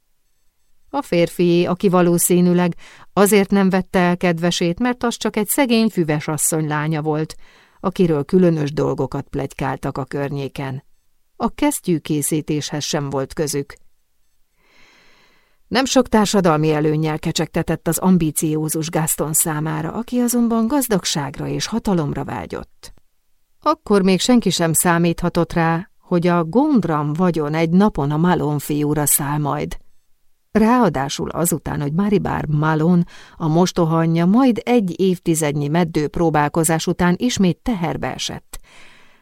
A férfi, aki valószínűleg azért nem vette el kedvesét, mert az csak egy szegény füves asszony lánya volt, akiről különös dolgokat plegykáltak a környéken a kesztyűkészítéshez sem volt közük. Nem sok társadalmi előnnyel kecsegtetett az ambíciózus Gaston számára, aki azonban gazdagságra és hatalomra vágyott. Akkor még senki sem számíthatott rá, hogy a Gondram vagyon egy napon a Malon fiúra száll majd. Ráadásul azután, hogy Maribár Malon, a mostohanyja majd egy évtizednyi meddő próbálkozás után ismét teherbe esett,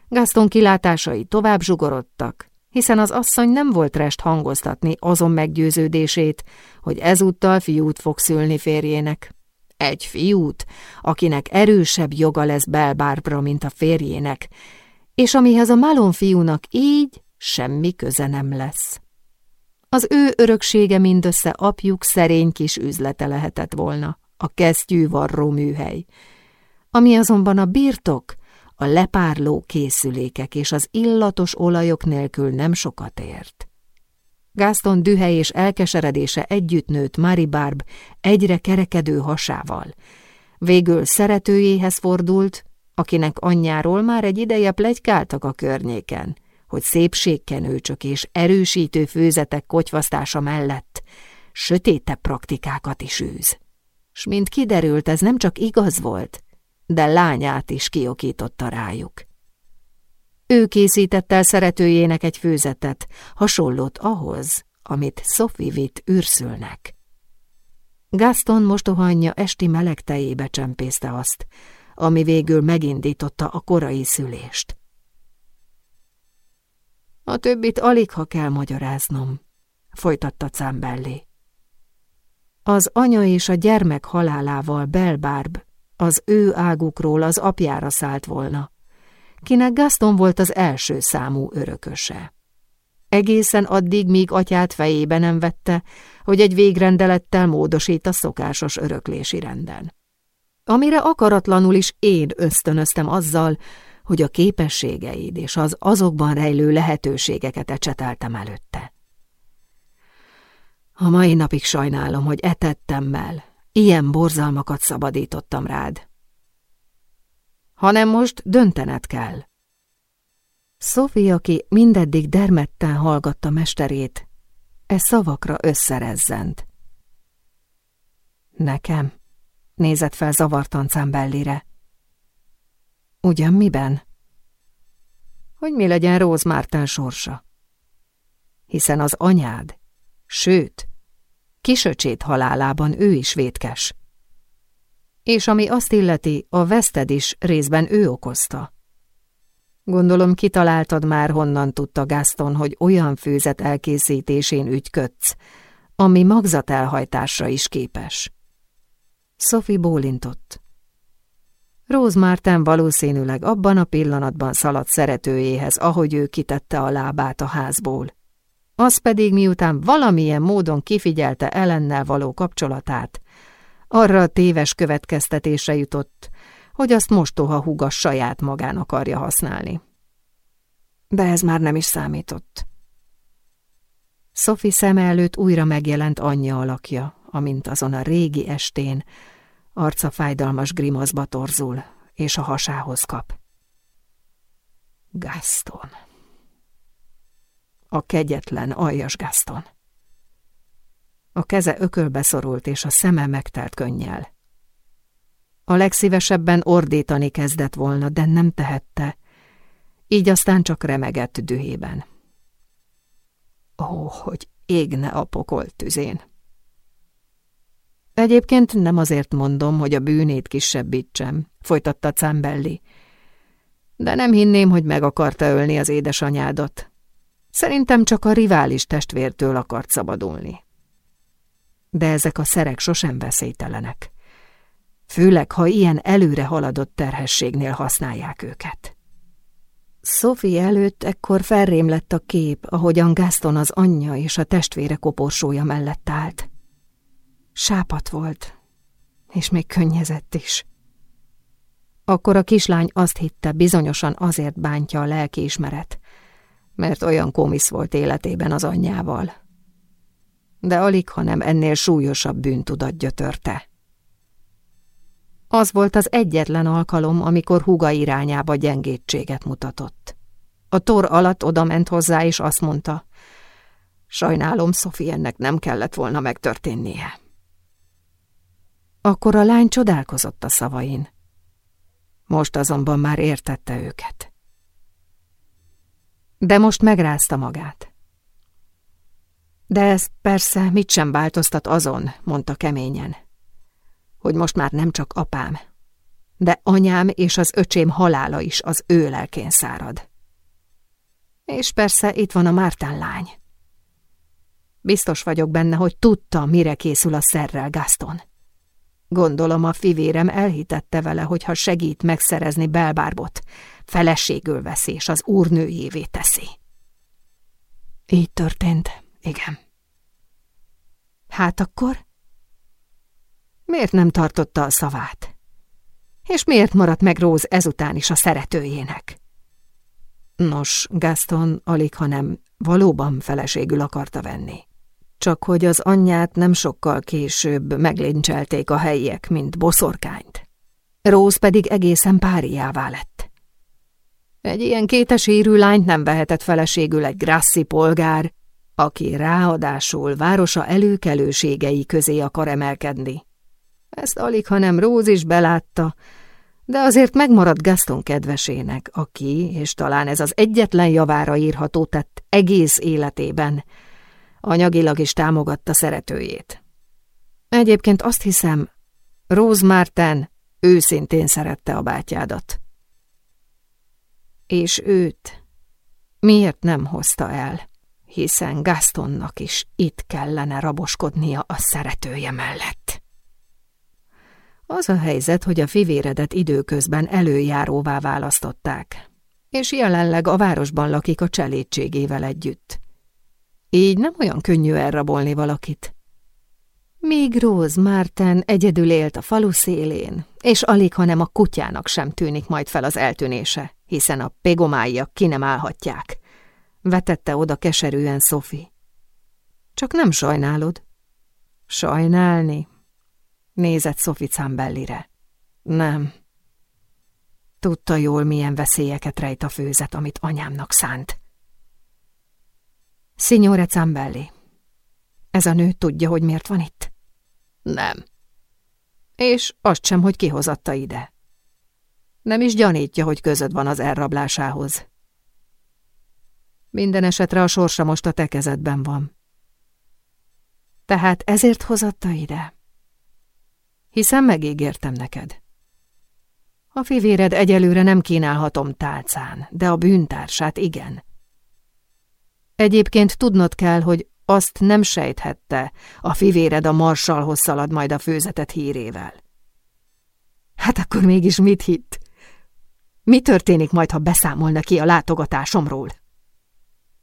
Gaston kilátásai tovább zsugorodtak, hiszen az asszony nem volt rest hangoztatni azon meggyőződését, hogy ezúttal fiút fog szülni férjének. Egy fiút, akinek erősebb joga lesz Belbárbra, mint a férjének, és amihez a Malon fiúnak így semmi köze nem lesz. Az ő öröksége mindössze apjuk szerény kis üzlete lehetett volna, a kesztyű varró műhely, ami azonban a birtok, a lepárló készülékek és az illatos olajok nélkül nem sokat ért. Gaston dühe és elkeseredése együtt nőtt Mari egyre kerekedő hasával. Végül szeretőjéhez fordult, akinek anyjáról már egy ideje plegykáltak a környéken, hogy szépségkenőcsök és erősítő főzetek kotyvasztása mellett sötéte praktikákat is űz. S mint kiderült, ez nem csak igaz volt, de lányát is kiokította rájuk. Ő készítette el szeretőjének egy főzetet, hasonlót ahhoz, amit Sophie vitt űrszülnek. Gaston mostohanyja esti meleg tejébe csempészte azt, ami végül megindította a korai szülést. A többit alig ha kell magyaráznom, folytatta Cámbelli. Az anya és a gyermek halálával Belbárb az ő águkról az apjára szállt volna, kinek Gaston volt az első számú örököse. Egészen addig, míg atyát fejébe nem vette, hogy egy végrendelettel módosít a szokásos öröklési renden. Amire akaratlanul is én ösztönöztem azzal, hogy a képességeid és az azokban rejlő lehetőségeket ecseteltem előtte. A mai napig sajnálom, hogy etettemmel ilyen borzalmakat szabadítottam rád. Hanem most döntened kell. Sophie, aki mindeddig dermedten hallgatta mesterét, e szavakra összerezzent. Nekem? Nézett fel zavartan Cámbellire. Ugyan miben? Hogy mi legyen Rose Márten sorsa? Hiszen az anyád, sőt, kisöcsét halálában ő is vétkes. És ami azt illeti, a veszted is részben ő okozta. Gondolom kitaláltad már, honnan tudta Gaston, hogy olyan főzet elkészítésén ügyködsz, ami magzat elhajtásra is képes. Sophie bólintott. Rose Martin valószínűleg abban a pillanatban szaladt szeretőjéhez, ahogy ő kitette a lábát a házból. Az pedig miután valamilyen módon kifigyelte ellennel való kapcsolatát, arra a téves következtetésre jutott, hogy azt mostoha húga saját magán akarja használni. De ez már nem is számított. Sophie szeme előtt újra megjelent anyja alakja, amint azon a régi estén, arca fájdalmas grimaszba torzul, és a hasához kap. Gaston. A kegyetlen, aljas Gaston. A keze ökölbe szorult, és a szeme megtelt könnyel. A legszívesebben ordítani kezdett volna, de nem tehette, így aztán csak remegett dühében. Ó, hogy égne a pokol tüzén! Egyébként nem azért mondom, hogy a bűnét kisebbítsem, folytatta Cámbelli. De nem hinném, hogy meg akarta ölni az édesanyádat. Szerintem csak a rivális testvértől akart szabadulni. De ezek a szerek sosem veszélytelenek. Főleg, ha ilyen előre haladott terhességnél használják őket. Sophie előtt ekkor felrém lett a kép, ahogyan Gaston az anyja és a testvére koporsója mellett állt. Sápat volt, és még könnyezett is. Akkor a kislány azt hitte, bizonyosan azért bántja a lelkiismeret, mert olyan komisz volt életében az anyjával. De alig, hanem ennél súlyosabb bűntudat gyötörte. Az volt az egyetlen alkalom, amikor húga irányába gyengétséget mutatott. A tor alatt odament hozzá, és azt mondta, sajnálom, Szofi, ennek nem kellett volna megtörténnie. Akkor a lány csodálkozott a szavain. Most azonban már értette őket. De most megrázta magát. De ez persze mit sem változtat azon, mondta keményen, hogy most már nem csak apám, de anyám és az öcsém halála is az ő lelkén szárad. És persze itt van a Mártán lány. Biztos vagyok benne, hogy tudta, mire készül a szerrel Gaston. Gondolom a fivérem elhitette vele, hogy ha segít megszerezni Belbárbot, feleségül veszi és az úrnőjévé teszi. Így történt, igen. Hát akkor? Miért nem tartotta a szavát? És miért maradt meg Róz ezután is a szeretőjének? Nos, Gaston alig, hanem valóban feleségül akarta venni csak hogy az anyját nem sokkal később meglincselték a helyiek, mint boszorkányt. Rose pedig egészen páriává lett. Egy ilyen kétesérű lányt nem vehetett feleségül egy grasszi polgár, aki ráadásul városa előkelőségei közé akar emelkedni. Ezt alig, hanem Rose is belátta, de azért megmaradt Gaston kedvesének, aki, és talán ez az egyetlen javára írható tett egész életében, anyagilag is támogatta szeretőjét. Egyébként azt hiszem, Rose Martin őszintén szerette a bátyádat. És őt miért nem hozta el? Hiszen Gastonnak is itt kellene raboskodnia a szeretője mellett. Az a helyzet, hogy a fivéredet időközben előjáróvá választották, és jelenleg a városban lakik a cselédségével együtt. Így nem olyan könnyű elrabolni valakit. Míg Rose Martin egyedül élt a falu szélén, és alig, hanem a kutyának sem tűnik majd fel az eltűnése, hiszen a pegomáiak ki nem állhatják. Vetette oda keserűen Sophie. Csak nem sajnálod? Sajnálni? Nézett Sophie Cambellire. Nem. Tudta jól, milyen veszélyeket rejt a főzet, amit anyámnak szánt. Signore Cambelli, ez a nő tudja, hogy miért van itt? Nem. És azt sem, hogy kihozatta ide. Nem is gyanítja, hogy közöd van az elrablásához. Minden esetre a sorsa most a te kezedben van. Tehát ezért hozatta ide? Hiszen megígértem neked. A fivéred egyelőre nem kínálhatom tálcán, de a bűntársát igen. Egyébként tudnod kell, hogy azt nem sejthette, a fivéred a marsalhoz szalad majd a főzetet hírével. Hát akkor mégis mit hitt? Mi történik majd, ha beszámol neki a látogatásomról?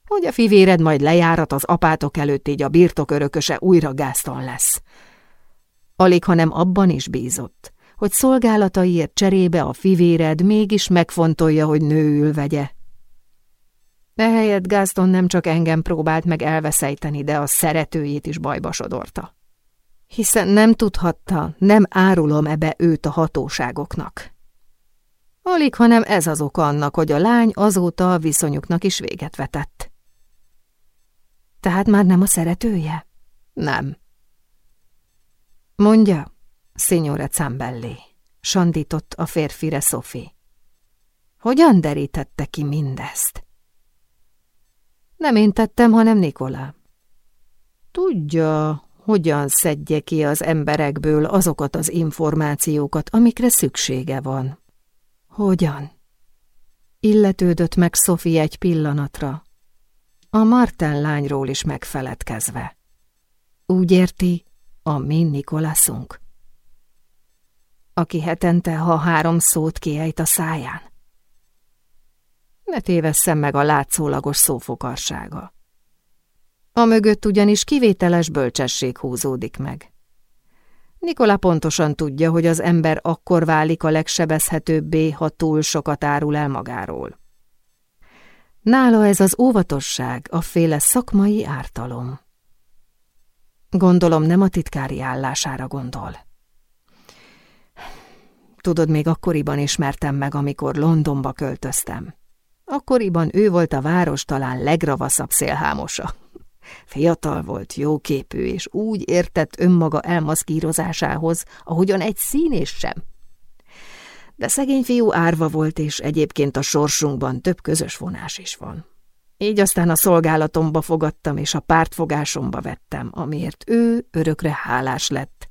Hogy a fivéred majd lejárat az apátok előtt, így a birtok örököse újra gázton lesz. Alig, hanem abban is bízott, hogy szolgálataiért cserébe a fivéred mégis megfontolja, hogy nőül vegye, Ehelyett Gaston nem csak engem próbált meg elveszejteni, de a szeretőjét is bajba sodorta. Hiszen nem tudhatta, nem árulom ebbe őt a hatóságoknak. Alig, hanem ez az oka annak, hogy a lány azóta a viszonyuknak is véget vetett. Tehát már nem a szeretője? Nem. Mondja, Signore Zambelli, sandított a férfire Sophie. Hogyan derítette ki mindezt? Nem én tettem, hanem Nikolá. Tudja, hogyan szedje ki az emberekből azokat az információkat, amikre szüksége van. Hogyan? Illetődött meg Sophie egy pillanatra, a Marten lányról is megfeledkezve. Úgy érti, a mi Nikolászunk, aki hetente, ha három szót kiejt a száján. Ne tévesszem meg a látszólagos szófokarsága. A mögött ugyanis kivételes bölcsesség húzódik meg. Nikola pontosan tudja, hogy az ember akkor válik a legsebezhetőbbé, ha túl sokat árul el magáról. Nála ez az óvatosság, a féle szakmai ártalom. Gondolom nem a titkári állására gondol. Tudod, még akkoriban ismertem meg, amikor Londonba költöztem. Akkoriban ő volt a város talán legravaszabb szélhámosa. Fiatal volt, jóképű, és úgy értett önmaga elmaszkírozásához, ahogyan egy színés sem. De szegény fiú árva volt, és egyébként a sorsunkban több közös vonás is van. Így aztán a szolgálatomba fogadtam, és a pártfogásomba vettem, amiért ő örökre hálás lett.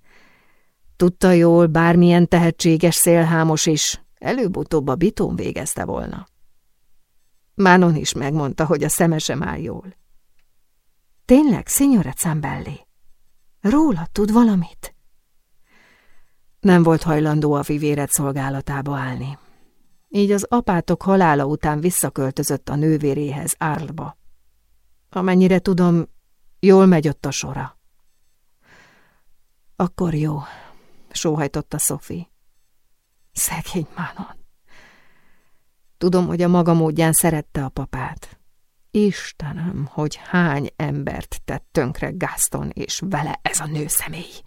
Tudta jól, bármilyen tehetséges szélhámos is, előbb-utóbb a bitón végezte volna. Mánon is megmondta, hogy a szeme sem áll jól. Tényleg, Signore Zambelli? Róla tud valamit? Nem volt hajlandó a fivéret szolgálatába állni. Így az apátok halála után visszaköltözött a nővéréhez Árlba. Amennyire tudom, jól megy ott a sora. Akkor jó, sóhajtotta Sophie. Szegény Mánon. Tudom, hogy a maga módján szerette a papát. Istenem, hogy hány embert tett tönkre Gaston, és vele ez a nőszemély.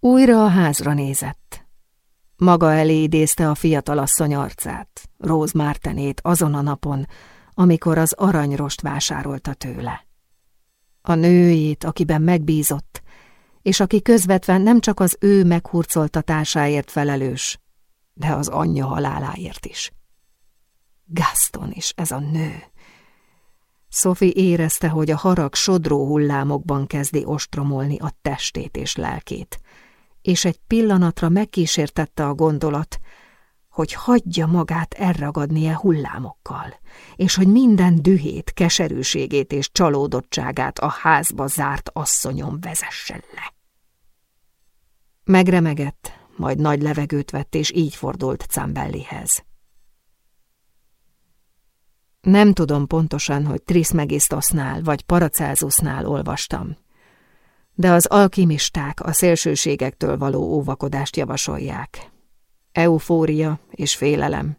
Újra a házra nézett. Maga elé idézte a fiatalasszony arcát, Rose Martenét azon a napon, amikor az aranyrost vásárolta tőle. A nőjét, akiben megbízott, és aki közvetven nem csak az ő meghurcoltatásáért felelős, de az anyja haláláért is. Gaston is ez a nő. Sophie érezte, hogy a harag sodró hullámokban kezdi ostromolni a testét és lelkét, és egy pillanatra megkísértette a gondolat, hogy hagyja magát elragadnie hullámokkal, és hogy minden dühét, keserűségét és csalódottságát a házba zárt asszonyom vezessen le. Megremegett, majd nagy levegőt vett, és így fordult Cambellihez. Nem tudom pontosan, hogy Trismegistosnál vagy Paracelsusnál olvastam, de az alkimisták a szélsőségektől való óvakodást javasolják. Eufória és félelem,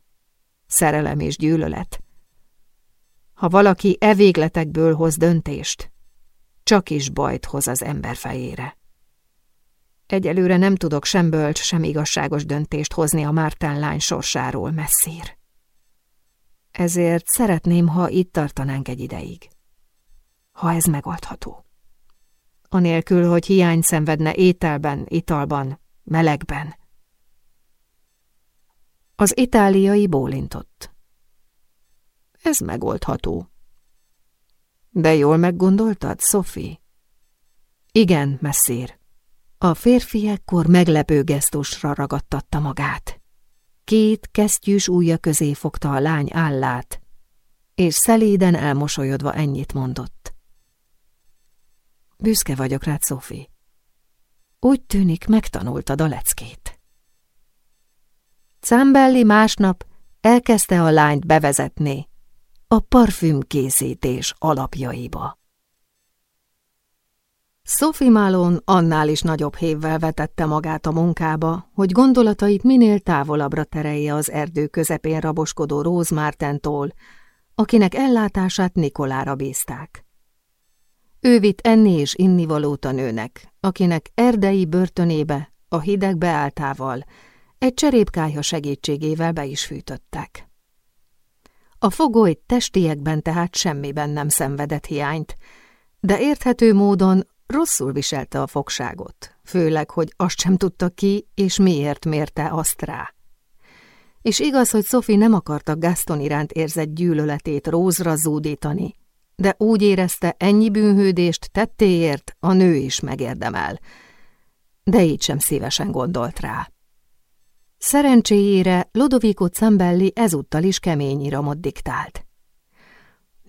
szerelem és gyűlölet. Ha valaki e végletekből hoz döntést, csak is bajt hoz az ember fejére. Egyelőre nem tudok sem bölcs, sem igazságos döntést hozni a Márten lány sorsáról, messzír. Ezért szeretném, ha itt tartanánk egy ideig. Ha ez megoldható. Anélkül, hogy hiány szenvedne ételben, italban, melegben. Az itáliai bólintott. Ez megoldható. De jól meggondoltad, Sophie? Igen, messzír. A férfi ekkor meglepő gesztusra ragadtatta magát. Két kesztyűs ujja közé fogta a lány állát, és szeléden elmosolyodva ennyit mondott. Büszke vagyok rád, Sophie. Úgy tűnik, megtanultad a leckét. Cambelli másnap elkezdte a lányt bevezetni a parfümkészítés alapjaiba. Sophie Malone annál is nagyobb hévvel vetette magát a munkába, hogy gondolatait minél távolabbra terelje az erdő közepén raboskodó Rose Martentól, akinek ellátását Nikolára bízták. Ő vitt enni és innivalót a nőnek, akinek erdei börtönébe, a hideg beáltával, egy cserépkályha segítségével be is fűtöttek. A fogoly testiekben tehát semmiben nem szenvedett hiányt, de érthető módon Rosszul viselte a fogságot, főleg, hogy azt sem tudta ki, és miért mérte azt rá. És igaz, hogy Sophie nem akarta Gaston iránt érzett gyűlöletét rózra zúdítani, de úgy érezte, ennyi bűnhődést tettéért a nő is megérdemel. De így sem szívesen gondolt rá. Szerencséjére Lodovico Zambelli ezúttal is kemény iramot diktált.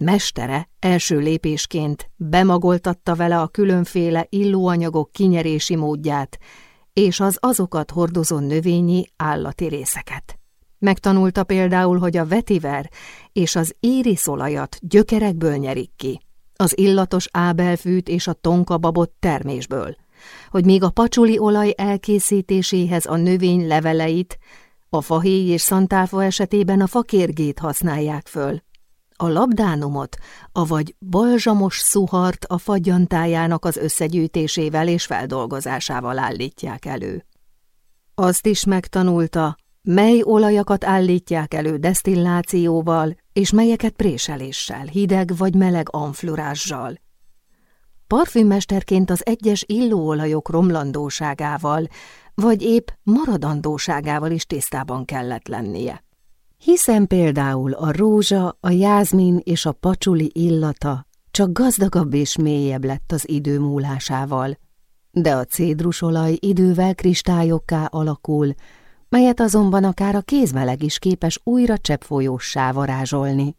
Mestere első lépésként bemagoltatta vele a különféle illóanyagok kinyerési módját és az azokat hordozó növényi állati részeket. Megtanulta például, hogy a vetiver és az íriszolajat gyökerekből nyerik ki, az illatos ábelfűt és a tonkababot termésből, hogy még a pacsuli olaj elkészítéséhez a növény leveleit, a fahéj és szantálfa esetében a fakérgét használják föl, a labdánumot, avagy balzsamos szuhart a fagyantájának az összegyűjtésével és feldolgozásával állítják elő. Azt is megtanulta, mely olajakat állítják elő desztillációval, és melyeket préseléssel, hideg vagy meleg anflurással. Parfümmesterként az egyes illóolajok romlandóságával, vagy épp maradandóságával is tisztában kellett lennie hiszen például a rózsa, a jázmin és a pacsuli illata csak gazdagabb és mélyebb lett az idő múlásával, de a cédrusolaj idővel kristályokká alakul, melyet azonban akár a kézmeleg is képes újra cseppfolyóssá varázsolni.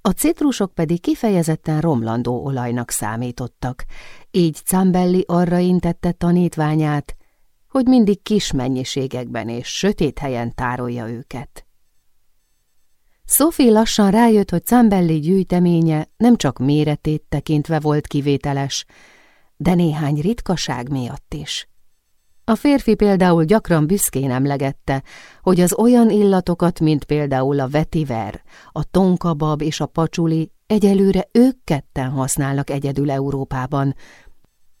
A citrusok pedig kifejezetten romlandó olajnak számítottak, így Cambelli arra intette tanítványát, hogy mindig kis mennyiségekben és sötét helyen tárolja őket. Sophie lassan rájött, hogy Cambelli gyűjteménye nem csak méretét tekintve volt kivételes, de néhány ritkaság miatt is. A férfi például gyakran büszkén emlegette, hogy az olyan illatokat, mint például a vetiver, a tonkabab és a pacsuli, egyelőre ők ketten használnak egyedül Európában,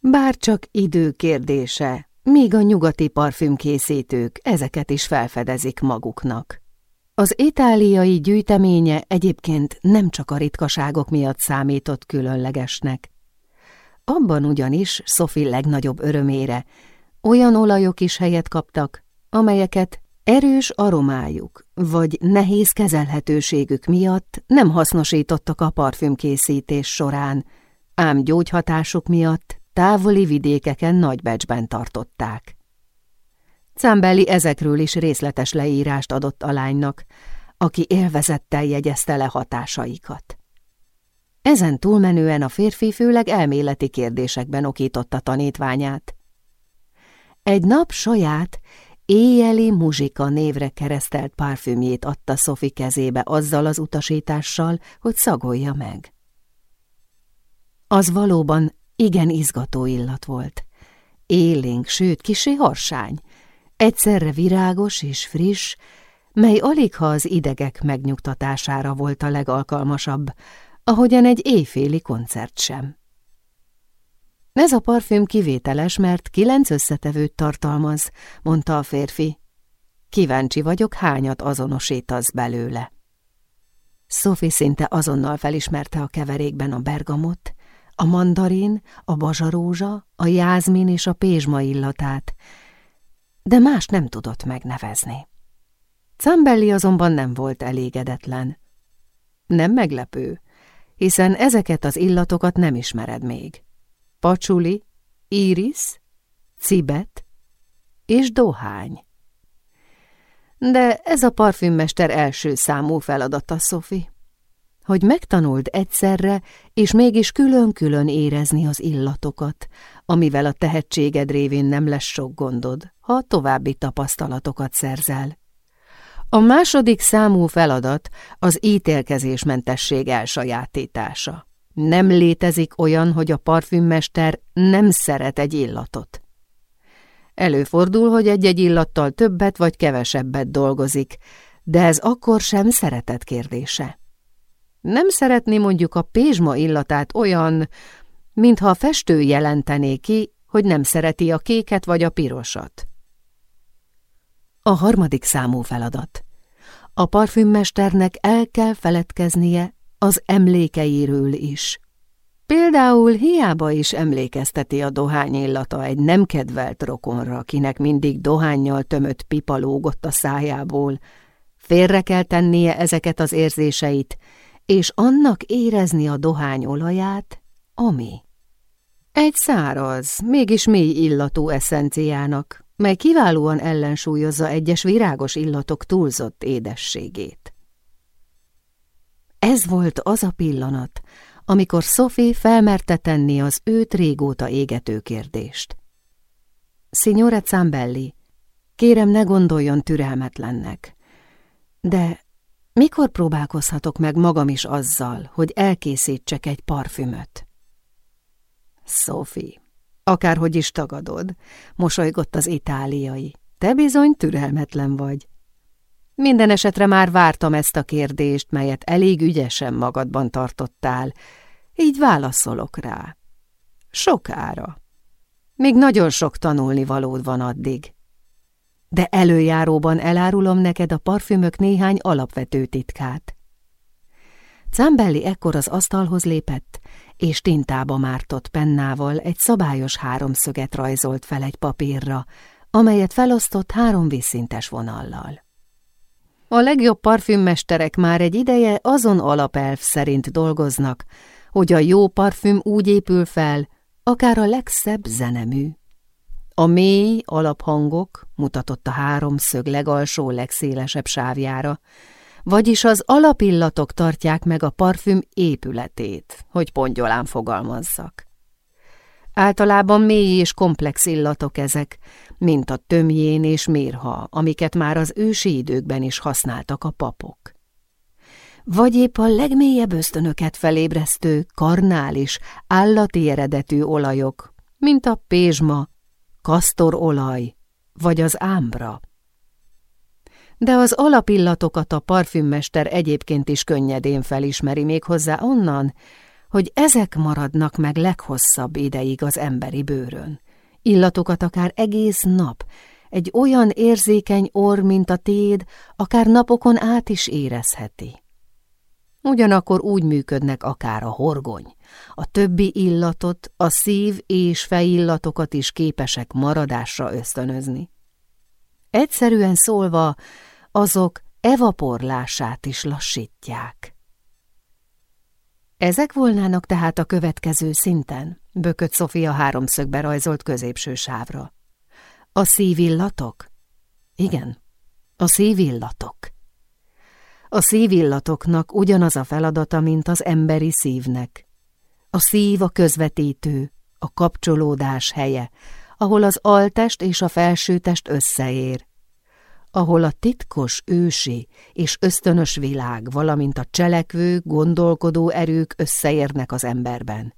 bár csak idő kérdése, míg a nyugati parfümkészítők ezeket is felfedezik maguknak. Az itáliai gyűjteménye egyébként nem csak a ritkaságok miatt számított különlegesnek. Abban ugyanis Sophie legnagyobb örömére olyan olajok is helyet kaptak, amelyeket Erős aromájuk vagy nehéz kezelhetőségük miatt nem hasznosítottak a parfümkészítés során, ám gyógyhatásuk miatt távoli vidékeken nagybecsben tartották. Cámbeli ezekről is részletes leírást adott a lánynak, aki élvezettel jegyezte le hatásaikat. Ezen túlmenően a férfi főleg elméleti kérdésekben okította tanítványát. Egy nap saját, éjjeli muzsika névre keresztelt parfümjét adta Szofi kezébe azzal az utasítással, hogy szagolja meg. Az valóban igen izgató illat volt. Élénk, sőt, kisé harsány, egyszerre virágos és friss, mely alig ha az idegek megnyugtatására volt a legalkalmasabb, ahogyan egy éjféli koncert sem. Ez a parfüm kivételes, mert kilenc összetevőt tartalmaz, mondta a férfi. Kíváncsi vagyok, hányat azonosítasz belőle. Sophie szinte azonnal felismerte a keverékben a bergamot, a mandarin, a bazsarózsa, a jázmin és a pézsma illatát, de más nem tudott megnevezni. Cambelli azonban nem volt elégedetlen. Nem meglepő, hiszen ezeket az illatokat nem ismered még. Pacsuli, íris, cibet és dohány. De ez a parfümmester első számú feladata, Sophie, hogy megtanuld egyszerre és mégis külön-külön érezni az illatokat, amivel a tehetséged révén nem lesz sok gondod, ha további tapasztalatokat szerzel. A második számú feladat az ítélkezésmentesség elsajátítása. Nem létezik olyan, hogy a parfümmester nem szeret egy illatot. Előfordul, hogy egy-egy illattal többet vagy kevesebbet dolgozik, de ez akkor sem szeretet kérdése. Nem szeretni mondjuk a pézsma illatát olyan, mintha a festő jelentené ki, hogy nem szereti a kéket vagy a pirosat. A harmadik számú feladat. A parfümmesternek el kell feledkeznie az emlékeiről is. Például hiába is emlékezteti a dohány illata egy nem kedvelt rokonra, akinek mindig dohányjal tömött pipa lógott a szájából. Félre kell tennie ezeket az érzéseit, és annak érezni a dohány olaját, ami. Egy száraz, mégis mély illatú eszenciának, mely kiválóan ellensúlyozza egyes virágos illatok túlzott édességét. Ez volt az a pillanat, amikor Sophie felmerte tenni az őt régóta égető kérdést. Signore Zambelli, kérem ne gondoljon türelmetlennek, de mikor próbálkozhatok meg magam is azzal, hogy elkészítsek egy parfümöt? Sophie, akárhogy is tagadod, mosolygott az itáliai. Te bizony türelmetlen vagy. Minden esetre már vártam ezt a kérdést, melyet elég ügyesen magadban tartottál, így válaszolok rá. Sokára. Még nagyon sok tanulni valód van addig. De előjáróban elárulom neked a parfümök néhány alapvető titkát. Cambelli ekkor az asztalhoz lépett, és tintába mártott pennával egy szabályos háromszöget rajzolt fel egy papírra, amelyet felosztott három vízszintes vonallal. A legjobb parfümmesterek már egy ideje azon alapelv szerint dolgoznak, hogy a jó parfüm úgy épül fel, akár a legszebb zenemű. A mély alaphangok mutatott a háromszög legalsó legszélesebb sávjára, vagyis az alapillatok tartják meg a parfüm épületét, hogy pongyolán fogalmazzak. Általában mély és komplex illatok ezek, mint a tömjén és mérha, amiket már az ősi időkben is használtak a papok. Vagy épp a legmélyebb ösztönöket felébresztő, karnális, állati eredetű olajok, mint a pézsma, kasztorolaj vagy az ámbra de az alapillatokat a parfümmester egyébként is könnyedén felismeri még hozzá onnan, hogy ezek maradnak meg leghosszabb ideig az emberi bőrön. Illatokat akár egész nap, egy olyan érzékeny orr, mint a téd, akár napokon át is érezheti. Ugyanakkor úgy működnek akár a horgony. A többi illatot, a szív és fejillatokat is képesek maradásra ösztönözni. Egyszerűen szólva, azok evaporlását is lassítják. Ezek volnának tehát a következő szinten, bökött Sofia háromszögbe rajzolt középső sávra. A szívillatok? Igen, a szívillatok. A szívillatoknak ugyanaz a feladata, mint az emberi szívnek. A szív a közvetítő, a kapcsolódás helye, ahol az altest és a felsőtest összeér, ahol a titkos, ősi és ösztönös világ, valamint a cselekvő, gondolkodó erők összeérnek az emberben.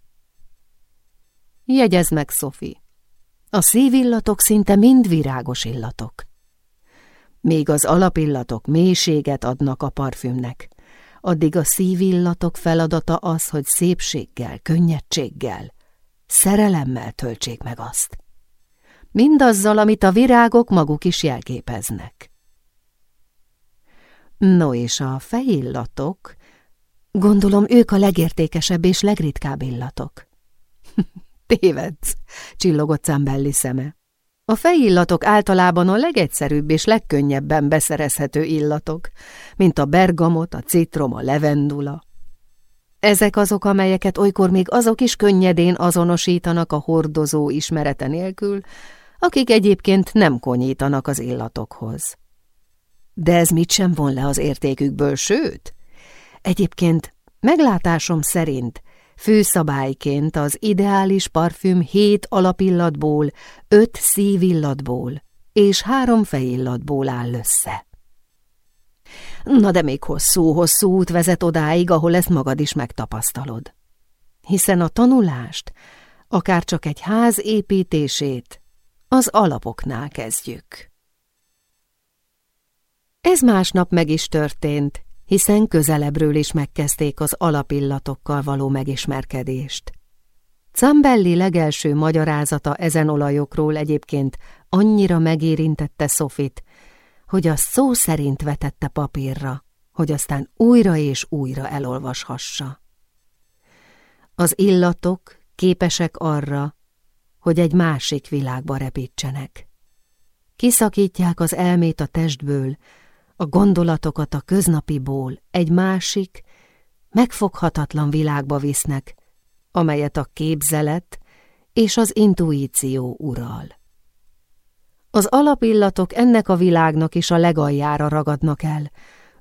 Jegyezd meg, Szofi, a szívillatok szinte mind virágos illatok. Még az alapillatok mélységet adnak a parfümnek, addig a szívillatok feladata az, hogy szépséggel, könnyedséggel, szerelemmel töltsék meg azt. Mindazzal, amit a virágok maguk is jelképeznek. No és a fejillatok, gondolom ők a legértékesebb és legritkább illatok. *laughs* Tévedsz, csillogott Zambelli szeme. A fejillatok általában a legegyszerűbb és legkönnyebben beszerezhető illatok, mint a bergamot, a citrom, a levendula. Ezek azok, amelyeket olykor még azok is könnyedén azonosítanak a hordozó ismerete nélkül, akik egyébként nem konyítanak az illatokhoz. De ez mit sem von le az értékükből, sőt? Egyébként meglátásom szerint Főszabályként az ideális parfüm hét alapillatból, öt szívillatból és három fejillatból áll össze. Na de még hosszú-hosszú út vezet odáig, ahol ezt magad is megtapasztalod. Hiszen a tanulást, akár csak egy ház építését, az alapoknál kezdjük. Ez másnap meg is történt, hiszen közelebbről is megkezdték az alapillatokkal való megismerkedést. Zambelli legelső magyarázata ezen olajokról egyébként annyira megérintette Sofit, hogy a szó szerint vetette papírra, hogy aztán újra és újra elolvashassa. Az illatok képesek arra, hogy egy másik világba repítsenek. Kiszakítják az elmét a testből, a gondolatokat a köznapiból egy másik, megfoghatatlan világba visznek, amelyet a képzelet és az intuíció ural. Az alapillatok ennek a világnak is a legaljára ragadnak el,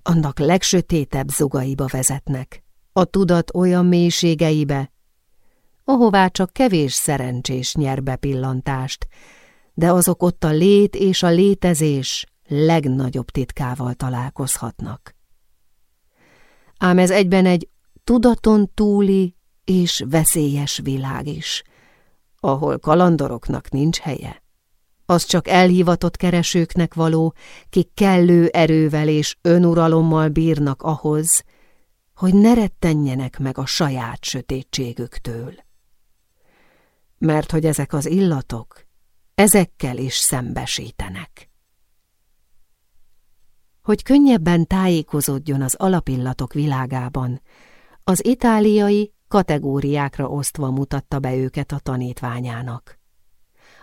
annak legsötétebb zugaiba vezetnek, a tudat olyan mélységeibe, ahová csak kevés szerencsés nyer bepillantást, de azok ott a lét és a létezés legnagyobb titkával találkozhatnak. Ám ez egyben egy tudaton túli és veszélyes világ is, ahol kalandoroknak nincs helye. Az csak elhivatott keresőknek való, kik kellő erővel és önuralommal bírnak ahhoz, hogy ne rettenjenek meg a saját sötétségüktől. Mert hogy ezek az illatok ezekkel is szembesítenek. Hogy könnyebben tájékozódjon az alapillatok világában, az itáliai kategóriákra osztva mutatta be őket a tanítványának.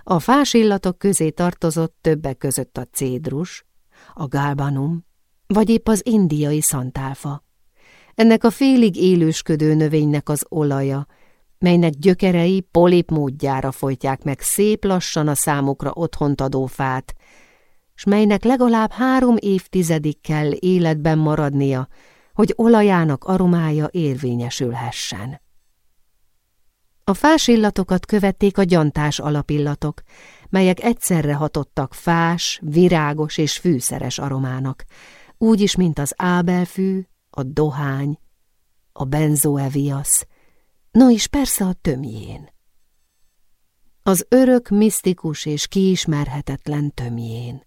A fás illatok közé tartozott többek között a cédrus, a galbanum, vagy épp az indiai szantálfa. Ennek a félig élősködő növénynek az olaja, melynek gyökerei polip módjára folytják meg szép lassan a számukra otthont adó fát, s melynek legalább három évtizedig kell életben maradnia, hogy olajának aromája érvényesülhessen. A fás illatokat követték a gyantás alapillatok, melyek egyszerre hatottak fás, virágos és fűszeres aromának, úgy is, mint az ábelfű, a dohány, a benzoeviasz, no és persze a tömjén. Az örök, misztikus és kiismerhetetlen tömjén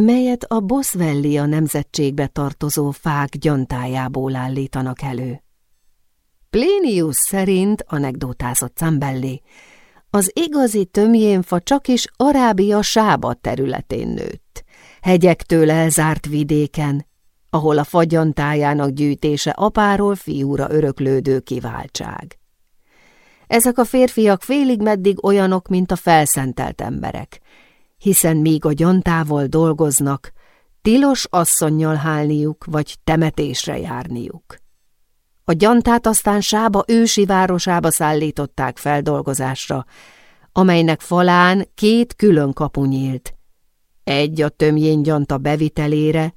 melyet a Boswellia nemzetségbe tartozó fák gyantájából állítanak elő. Plénius szerint, anekdotázott Zambelli, az igazi tömjénfa csak is Arábia sába területén nőtt, hegyektől elzárt vidéken, ahol a fagyantájának gyűjtése apáról fiúra öröklődő kiváltság. Ezek a férfiak félig meddig olyanok, mint a felszentelt emberek, hiszen míg a gyantával dolgoznak, tilos asszonnyal hálniuk vagy temetésre járniuk. A gyantát aztán Sába ősi városába szállították feldolgozásra, amelynek falán két külön kapu nyílt. Egy a tömjén gyanta bevitelére,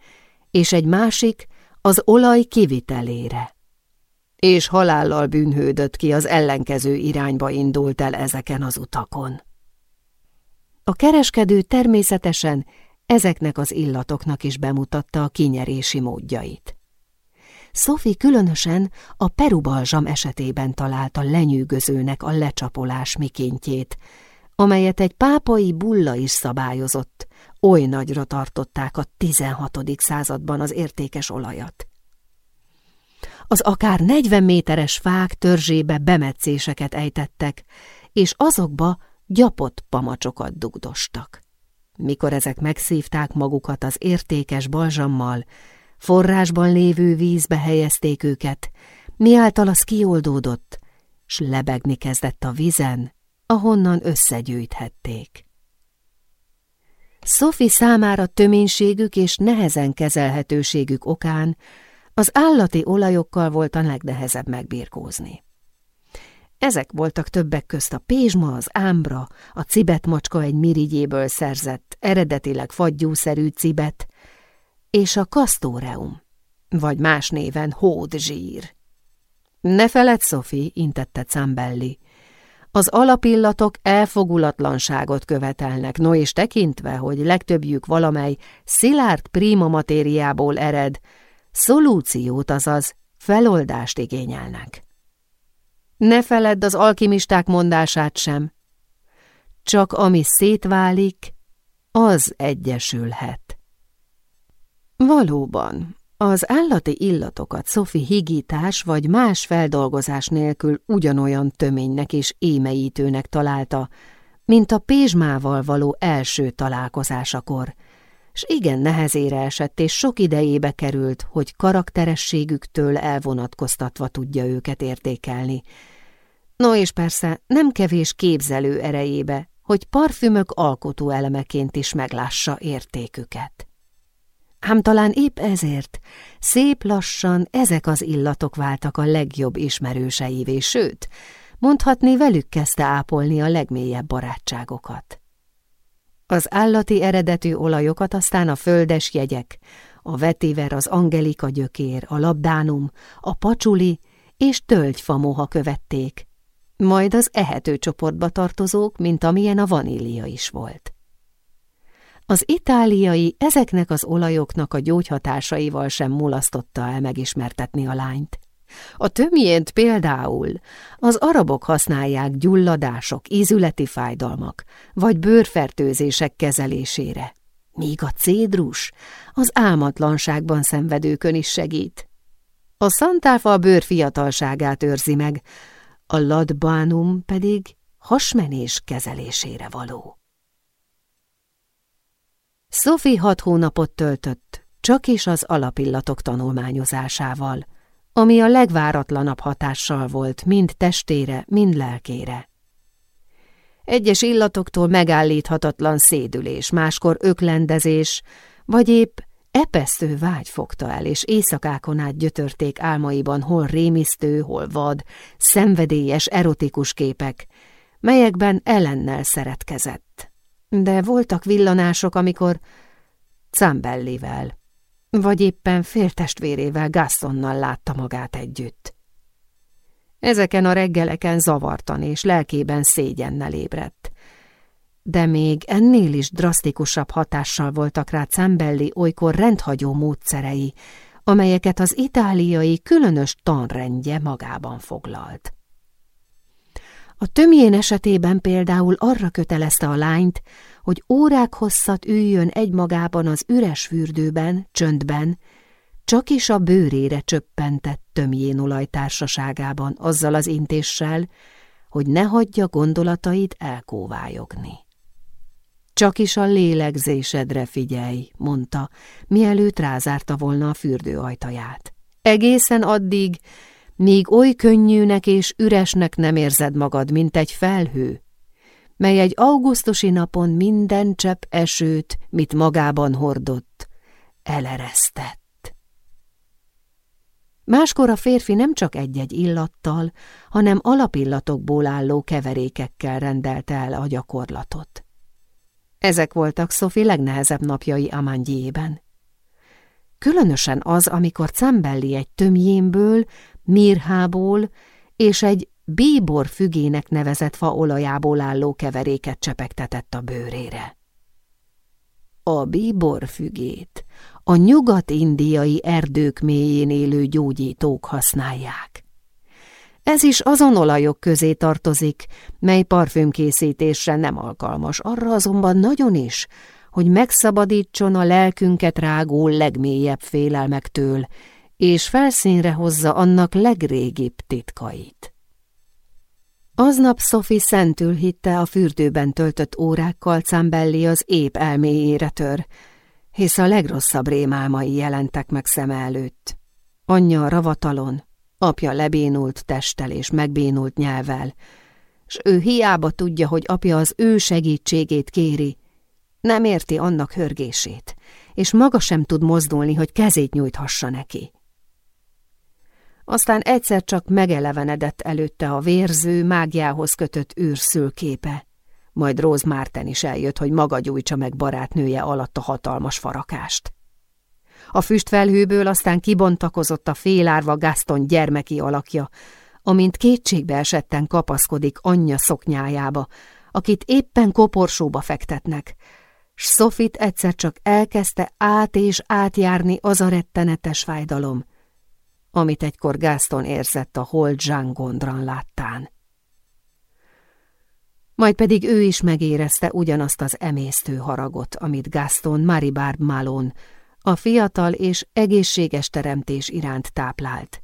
és egy másik az olaj kivitelére. És halállal bűnhődött ki az ellenkező irányba indult el ezeken az utakon. A kereskedő természetesen ezeknek az illatoknak is bemutatta a kinyerési módjait. Sophie különösen a perubalzsam esetében találta lenyűgözőnek a lecsapolás mikéntjét, amelyet egy pápai bulla is szabályozott, oly nagyra tartották a 16. században az értékes olajat. Az akár 40 méteres fák törzsébe bemetszéseket ejtettek, és azokba gyapott pamacsokat dugdostak. Mikor ezek megszívták magukat az értékes balzsammal, forrásban lévő vízbe helyezték őket, miáltal az kioldódott, s lebegni kezdett a vizen, ahonnan összegyűjthették. Sophie számára töménységük és nehezen kezelhetőségük okán az állati olajokkal volt a legnehezebb megbírkózni. Ezek voltak többek közt a pézsma, az ámbra, a cibetmacska egy mirigyéből szerzett, eredetileg fagyúszerű cibet, és a kasztóreum, vagy más néven hódzsír. Ne feled, Sophie, intette Cambelli. Az alapillatok elfogulatlanságot követelnek, no és tekintve, hogy legtöbbjük valamely szilárd prima matériából ered, szolúciót, azaz feloldást igényelnek. Ne feledd az alkimisták mondását sem. Csak ami szétválik, az egyesülhet. Valóban, az állati illatokat Sophie higítás vagy más feldolgozás nélkül ugyanolyan töménynek és émeítőnek találta, mint a pézsmával való első találkozásakor, s igen nehezére esett és sok idejébe került, hogy karakterességüktől elvonatkoztatva tudja őket értékelni. No és persze nem kevés képzelő erejébe, hogy parfümök alkotó elemeként is meglássa értéküket. Ám talán épp ezért szép lassan ezek az illatok váltak a legjobb ismerőseivé, sőt, mondhatni velük kezdte ápolni a legmélyebb barátságokat. Az állati eredetű olajokat aztán a földes jegyek, a vetiver, az angelika gyökér, a labdánum, a pacsuli és tölgyfamoha követték, majd az ehető csoportba tartozók, mint amilyen a vanília is volt. Az itáliai ezeknek az olajoknak a gyógyhatásaival sem mulasztotta el megismertetni a lányt. A tömjént például az arabok használják gyulladások, ízületi fájdalmak vagy bőrfertőzések kezelésére, míg a cédrus az álmatlanságban szenvedőkön is segít. A szantáfa a bőr fiatalságát őrzi meg, a ladbánum pedig hasmenés kezelésére való. Sophie hat hónapot töltött, csak is az alapillatok tanulmányozásával, ami a legváratlanabb hatással volt mind testére, mind lelkére. Egyes illatoktól megállíthatatlan szédülés, máskor öklendezés, vagy épp epesztő vágy fogta el, és éjszakákon át gyötörték álmaiban hol rémisztő, hol vad, szenvedélyes, erotikus képek, melyekben ellennel szeretkezett. De voltak villanások, amikor Cambellivel, vagy éppen féltestvérével Gassonnal látta magát együtt. Ezeken a reggeleken zavartan és lelkében szégyennel ébredt. De még ennél is drasztikusabb hatással voltak rá Cambelli olykor rendhagyó módszerei, amelyeket az itáliai különös tanrendje magában foglalt. A tömjén esetében például arra kötelezte a lányt, hogy órák hosszat üljön egymagában az üres fürdőben, csöndben, csak is a bőrére csöppentett tömjén olajtársaságában azzal az intéssel, hogy ne hagyja gondolatait elkóvályogni. Csak is a lélegzésedre figyelj, mondta, mielőtt rázárta volna a fürdő ajtaját. Egészen addig, míg oly könnyűnek és üresnek nem érzed magad, mint egy felhő, mely egy augusztusi napon minden csepp esőt, mit magában hordott, eleresztett. Máskor a férfi nem csak egy-egy illattal, hanem alapillatokból álló keverékekkel rendelte el a gyakorlatot. Ezek voltak Sophie legnehezebb napjai Amandjében. Különösen az, amikor Cembelli egy tömjénből, mirhából és egy bíbor fügének nevezett fa olajából álló keveréket csepegtetett a bőrére. A bíbor fügét a nyugat-indiai erdők mélyén élő gyógyítók használják. Ez is azon olajok közé tartozik, mely parfümkészítésre nem alkalmas, arra azonban nagyon is, hogy megszabadítson a lelkünket rágó legmélyebb félelmektől, és felszínre hozza annak legrégibb titkait. Aznap Sophie szentül hitte a fürdőben töltött órákkal Cambelli az ép elméjére tör, hisz a legrosszabb rémálmai jelentek meg szeme előtt. Anyja ravatalon, apja lebénult testtel és megbénult nyelvel, s ő hiába tudja, hogy apja az ő segítségét kéri, nem érti annak hörgését, és maga sem tud mozdulni, hogy kezét nyújthassa neki. Aztán egyszer csak megelevenedett előtte a vérző, mágiához kötött űrszülképe. Majd Rose Márten is eljött, hogy maga gyújtsa meg barátnője alatt a hatalmas farakást. A füstfelhőből aztán kibontakozott a félárva Gaston gyermeki alakja, amint kétségbe esetten kapaszkodik anyja szoknyájába, akit éppen koporsóba fektetnek, s Sofit egyszer csak elkezdte át és átjárni az a rettenetes fájdalom, amit egykor Gaston érzett a Holt Jean Gondran láttán. Majd pedig ő is megérezte ugyanazt az emésztő haragot, amit Gaston Maribard Malon, a fiatal és egészséges teremtés iránt táplált.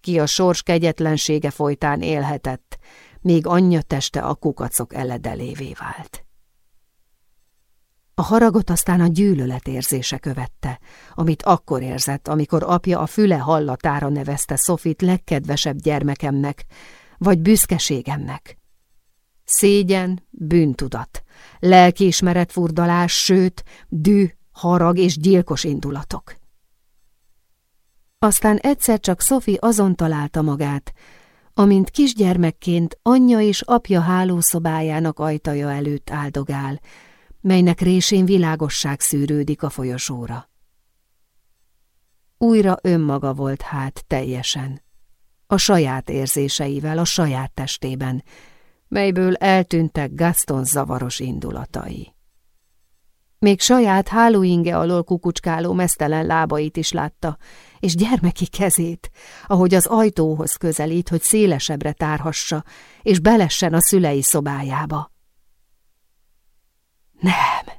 Ki a sors kegyetlensége folytán élhetett, még anyja teste a kukacok eledelévé vált. A haragot aztán a gyűlölet érzése követte, amit akkor érzett, amikor apja a füle hallatára nevezte Sofit legkedvesebb gyermekemnek, vagy büszkeségemnek. Szégyen, bűntudat, lelkiismeret furdalás, sőt, dű, harag és gyilkos indulatok. Aztán egyszer csak Sophie azon találta magát, amint kisgyermekként anyja és apja hálószobájának ajtaja előtt áldogál, melynek résén világosság szűrődik a folyosóra. Újra önmaga volt hát teljesen, a saját érzéseivel, a saját testében, melyből eltűntek Gaston zavaros indulatai. Még saját hálóinge alól kukucskáló mesztelen lábait is látta, és gyermeki kezét, ahogy az ajtóhoz közelít, hogy szélesebbre tárhassa, és belessen a szülei szobájába. Nem!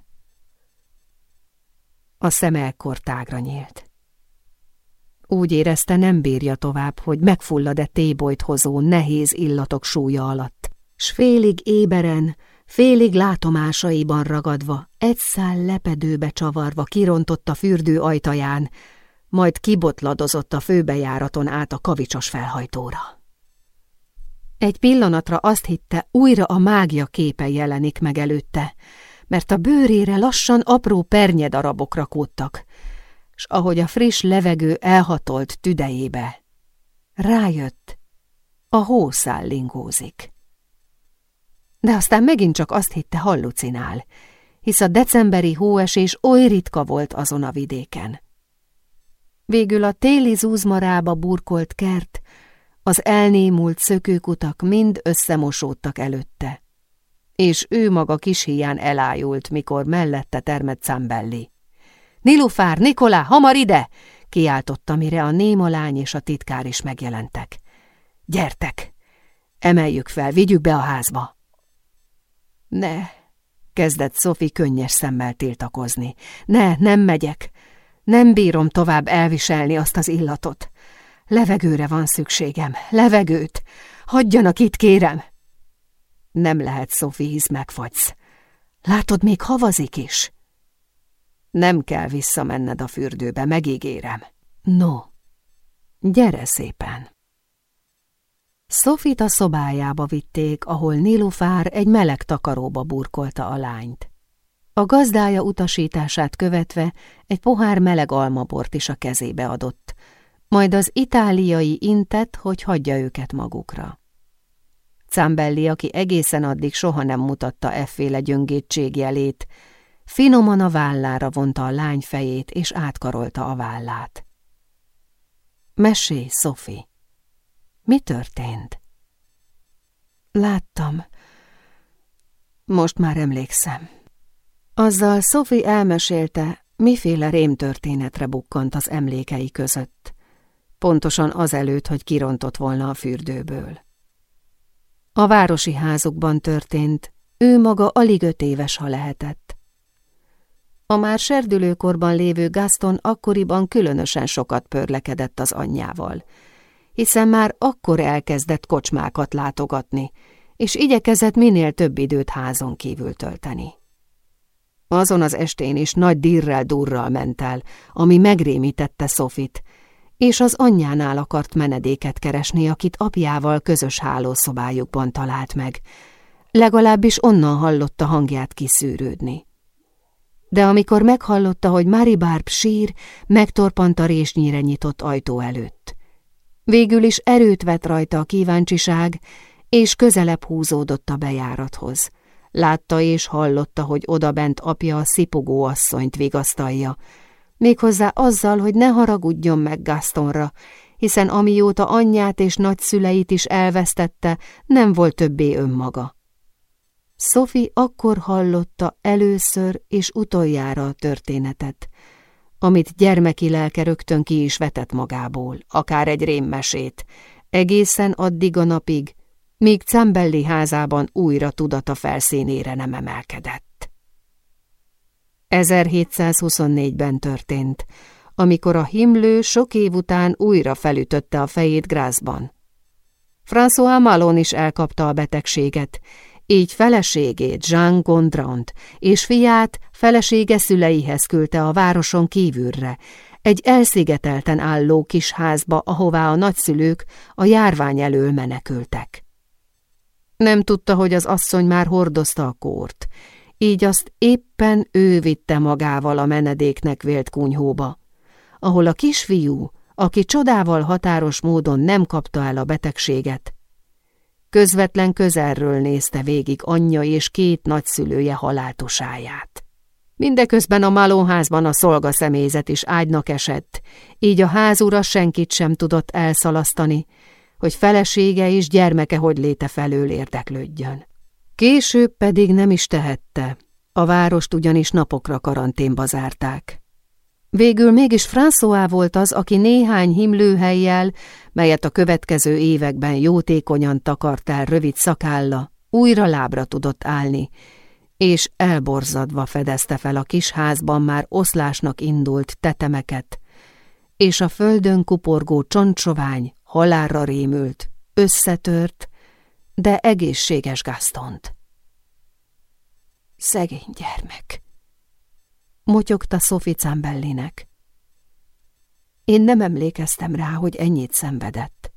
A szeme ekkor tágra nyílt. Úgy érezte, nem bírja tovább, hogy megfullad-e tébolyt hozó nehéz illatok súlya alatt, s félig éberen, félig látomásaiban ragadva, egy szál lepedőbe csavarva kirontott a fürdő ajtaján, majd kibotladozott a főbejáraton át a kavicsos felhajtóra. Egy pillanatra azt hitte, újra a mágia képe jelenik meg előtte, mert a bőrére lassan apró pernyedarabok rakódtak, s ahogy a friss levegő elhatolt tüdejébe, rájött, a hószál lingózik. De aztán megint csak azt hitte hallucinál, hisz a decemberi hóesés oly ritka volt azon a vidéken. Végül a téli zúzmarába burkolt kert, az elnémult szökőkutak mind összemosódtak előtte és ő maga kis híján elájult, mikor mellette termett Zambelli. Nilufár, Nikolá, hamar ide! kiáltotta, mire a néma lány és a titkár is megjelentek. Gyertek! Emeljük fel, vigyük be a házba! Ne, kezdett Sophie könnyes szemmel tiltakozni. Ne, nem megyek. Nem bírom tovább elviselni azt az illatot. Levegőre van szükségem, levegőt. Hagyjanak itt, kérem! Nem lehet, Sophie, hisz megfagysz. Látod, még havazik is. Nem kell visszamenned a fürdőbe, megígérem. No, gyere szépen. Sofit a szobájába vitték, ahol Nilufár egy meleg takaróba burkolta a lányt. A gazdája utasítását követve egy pohár meleg almabort is a kezébe adott, majd az itáliai intett, hogy hagyja őket magukra. Cambelli, aki egészen addig soha nem mutatta efféle gyöngétségjelét, finoman a vállára vonta a lány fejét, és átkarolta a vállát. Mesé, Sophie. Mi történt? Láttam. Most már emlékszem. Azzal Sophie elmesélte, miféle rémtörténetre bukkant az emlékei között, pontosan azelőtt, hogy kirontott volna a fürdőből. A városi házukban történt, ő maga alig öt éves, ha lehetett. A már serdülőkorban lévő Gaston akkoriban különösen sokat pörlekedett az anyjával, hiszen már akkor elkezdett kocsmákat látogatni, és igyekezett minél több időt házon kívül tölteni. Azon az estén is nagy dirrel-durral ment el, ami megrémítette Sofit, és az anyjánál akart menedéket keresni, akit apjával közös hálószobájukban talált meg. Legalábbis onnan hallotta hangját kiszűrődni. De amikor meghallotta, hogy Mari Barb sír, megtorpant a résnyire nyitott ajtó előtt. Végül is erőt vett rajta a kíváncsiság, és közelebb húzódott a bejárathoz. Látta és hallotta, hogy odabent apja a szipogó asszonyt vigasztalja, méghozzá azzal, hogy ne haragudjon meg Gastonra, hiszen amióta anyját és nagyszüleit is elvesztette, nem volt többé önmaga. Sophie akkor hallotta először és utoljára a történetet, amit gyermeki lelke rögtön ki is vetett magából, akár egy rémmesét, egészen addig a napig, míg Cambelli házában újra tudata felszínére nem emelkedett. 1724-ben történt, amikor a himlő sok év után újra felütötte a fejét Grászban. François Malon is elkapta a betegséget, így feleségét, Jean Gondrand, és fiát felesége szüleihez küldte a városon kívülre, egy elszigetelten álló kis házba, ahová a nagyszülők a járvány elől menekültek. Nem tudta, hogy az asszony már hordozta a kórt, így azt éppen ő vitte magával a menedéknek vélt kunyhóba, ahol a kisfiú, aki csodával határos módon nem kapta el a betegséget, közvetlen közelről nézte végig anyja és két nagyszülője haláltosáját. Mindeközben a malóházban a szolga személyzet is ágynak esett, így a házura senkit sem tudott elszalasztani, hogy felesége és gyermeke hogy léte felől érdeklődjön. Később pedig nem is tehette, a várost ugyanis napokra karanténba zárták. Végül mégis François volt az, aki néhány himlőhelyjel, melyet a következő években jótékonyan takart el rövid szakálla, újra lábra tudott állni, és elborzadva fedezte fel a kis házban már oszlásnak indult tetemeket, és a földön kuporgó csontsovány halálra rémült, összetört, de egészséges Gastont. Szegény gyermek, motyogta Sophie Cambellinek. Én nem emlékeztem rá, hogy ennyit szenvedett.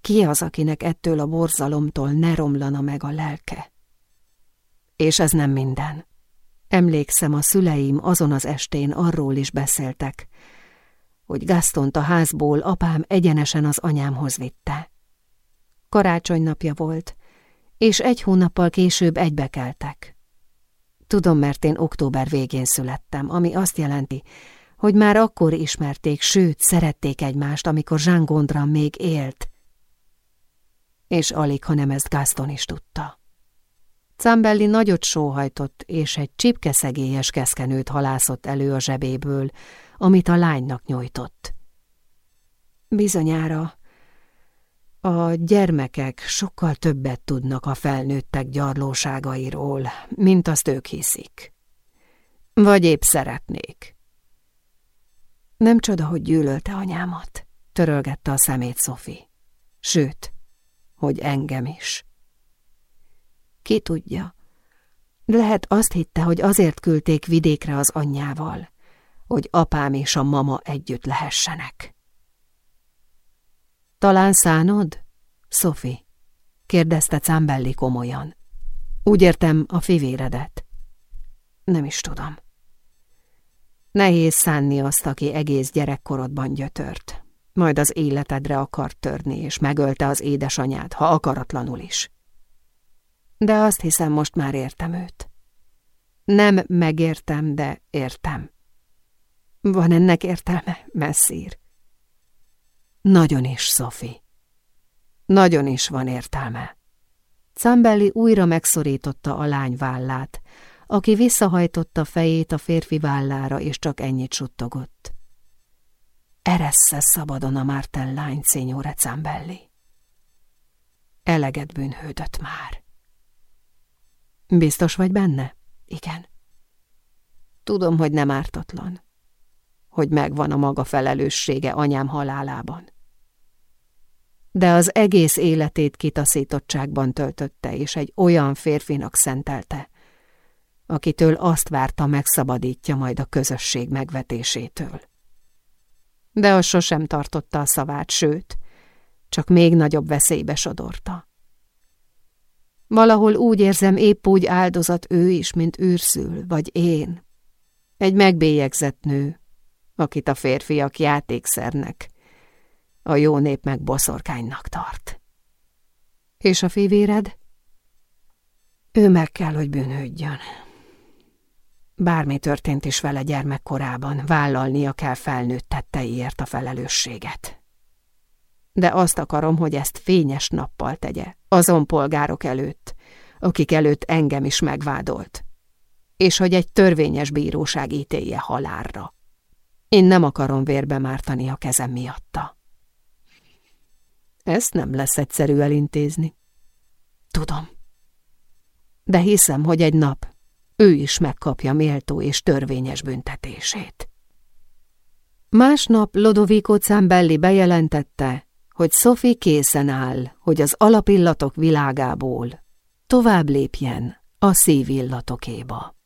Ki az, akinek ettől a borzalomtól ne romlana meg a lelke? És ez nem minden. Emlékszem, a szüleim azon az estén arról is beszéltek, hogy Gastont a házból apám egyenesen az anyámhoz vitte. Karácsony napja volt, és egy hónappal később egybekeltek. Tudom, mert én október végén születtem, ami azt jelenti, hogy már akkor ismerték, sőt, szerették egymást, amikor Jean Gondran még élt. És alig, ha nem ezt Gaston is tudta. Cambelli nagyot sóhajtott, és egy csipkeszegélyes keszkenőt halászott elő a zsebéből, amit a lánynak nyújtott. Bizonyára a gyermekek sokkal többet tudnak a felnőttek gyarlóságairól, mint azt ők hiszik. Vagy épp szeretnék. Nem csoda, hogy gyűlölte anyámat, törölgette a szemét Szofi. Sőt, hogy engem is. Ki tudja, lehet azt hitte, hogy azért küldték vidékre az anyjával, hogy apám és a mama együtt lehessenek. Talán szánod? Sophie, kérdezte Cámbelli komolyan. Úgy értem a fivéredet. Nem is tudom. Nehéz szánni azt, aki egész gyerekkorodban gyötört. Majd az életedre akart törni, és megölte az édesanyád, ha akaratlanul is. De azt hiszem, most már értem őt. Nem megértem, de értem. Van ennek értelme, messzír? Nagyon is, Sophie. Nagyon is van értelme. Cambelli újra megszorította a lány vállát, aki visszahajtotta fejét a férfi vállára, és csak ennyit suttogott. Eressze szabadon a Márten lány, szényóre Cambelli. Eleget bűnhődött már. Biztos vagy benne? Igen. Tudom, hogy nem ártatlan. Hogy megvan a maga felelőssége anyám halálában de az egész életét kitaszítottságban töltötte, és egy olyan férfinak szentelte, akitől azt várta megszabadítja majd a közösség megvetésétől. De az sosem tartotta a szavát, sőt, csak még nagyobb veszélybe sodorta. Valahol úgy érzem, épp úgy áldozat ő is, mint űrszül, vagy én. Egy megbélyegzett nő, akit a férfiak játékszernek, a jó nép meg boszorkánynak tart. És a fivéred? Ő meg kell, hogy bűnődjön. Bármi történt is vele gyermekkorában, vállalnia kell felnőtt tetteiért a felelősséget. De azt akarom, hogy ezt fényes nappal tegye, azon polgárok előtt, akik előtt engem is megvádolt, és hogy egy törvényes bíróság ítélje halálra. Én nem akarom vérbe mártani a kezem miatta. Ezt nem lesz egyszerű elintézni. Tudom. De hiszem, hogy egy nap ő is megkapja méltó és törvényes büntetését. Másnap Lodovico Zambelli bejelentette, hogy Sophie készen áll, hogy az alapillatok világából tovább lépjen a szívillatokéba.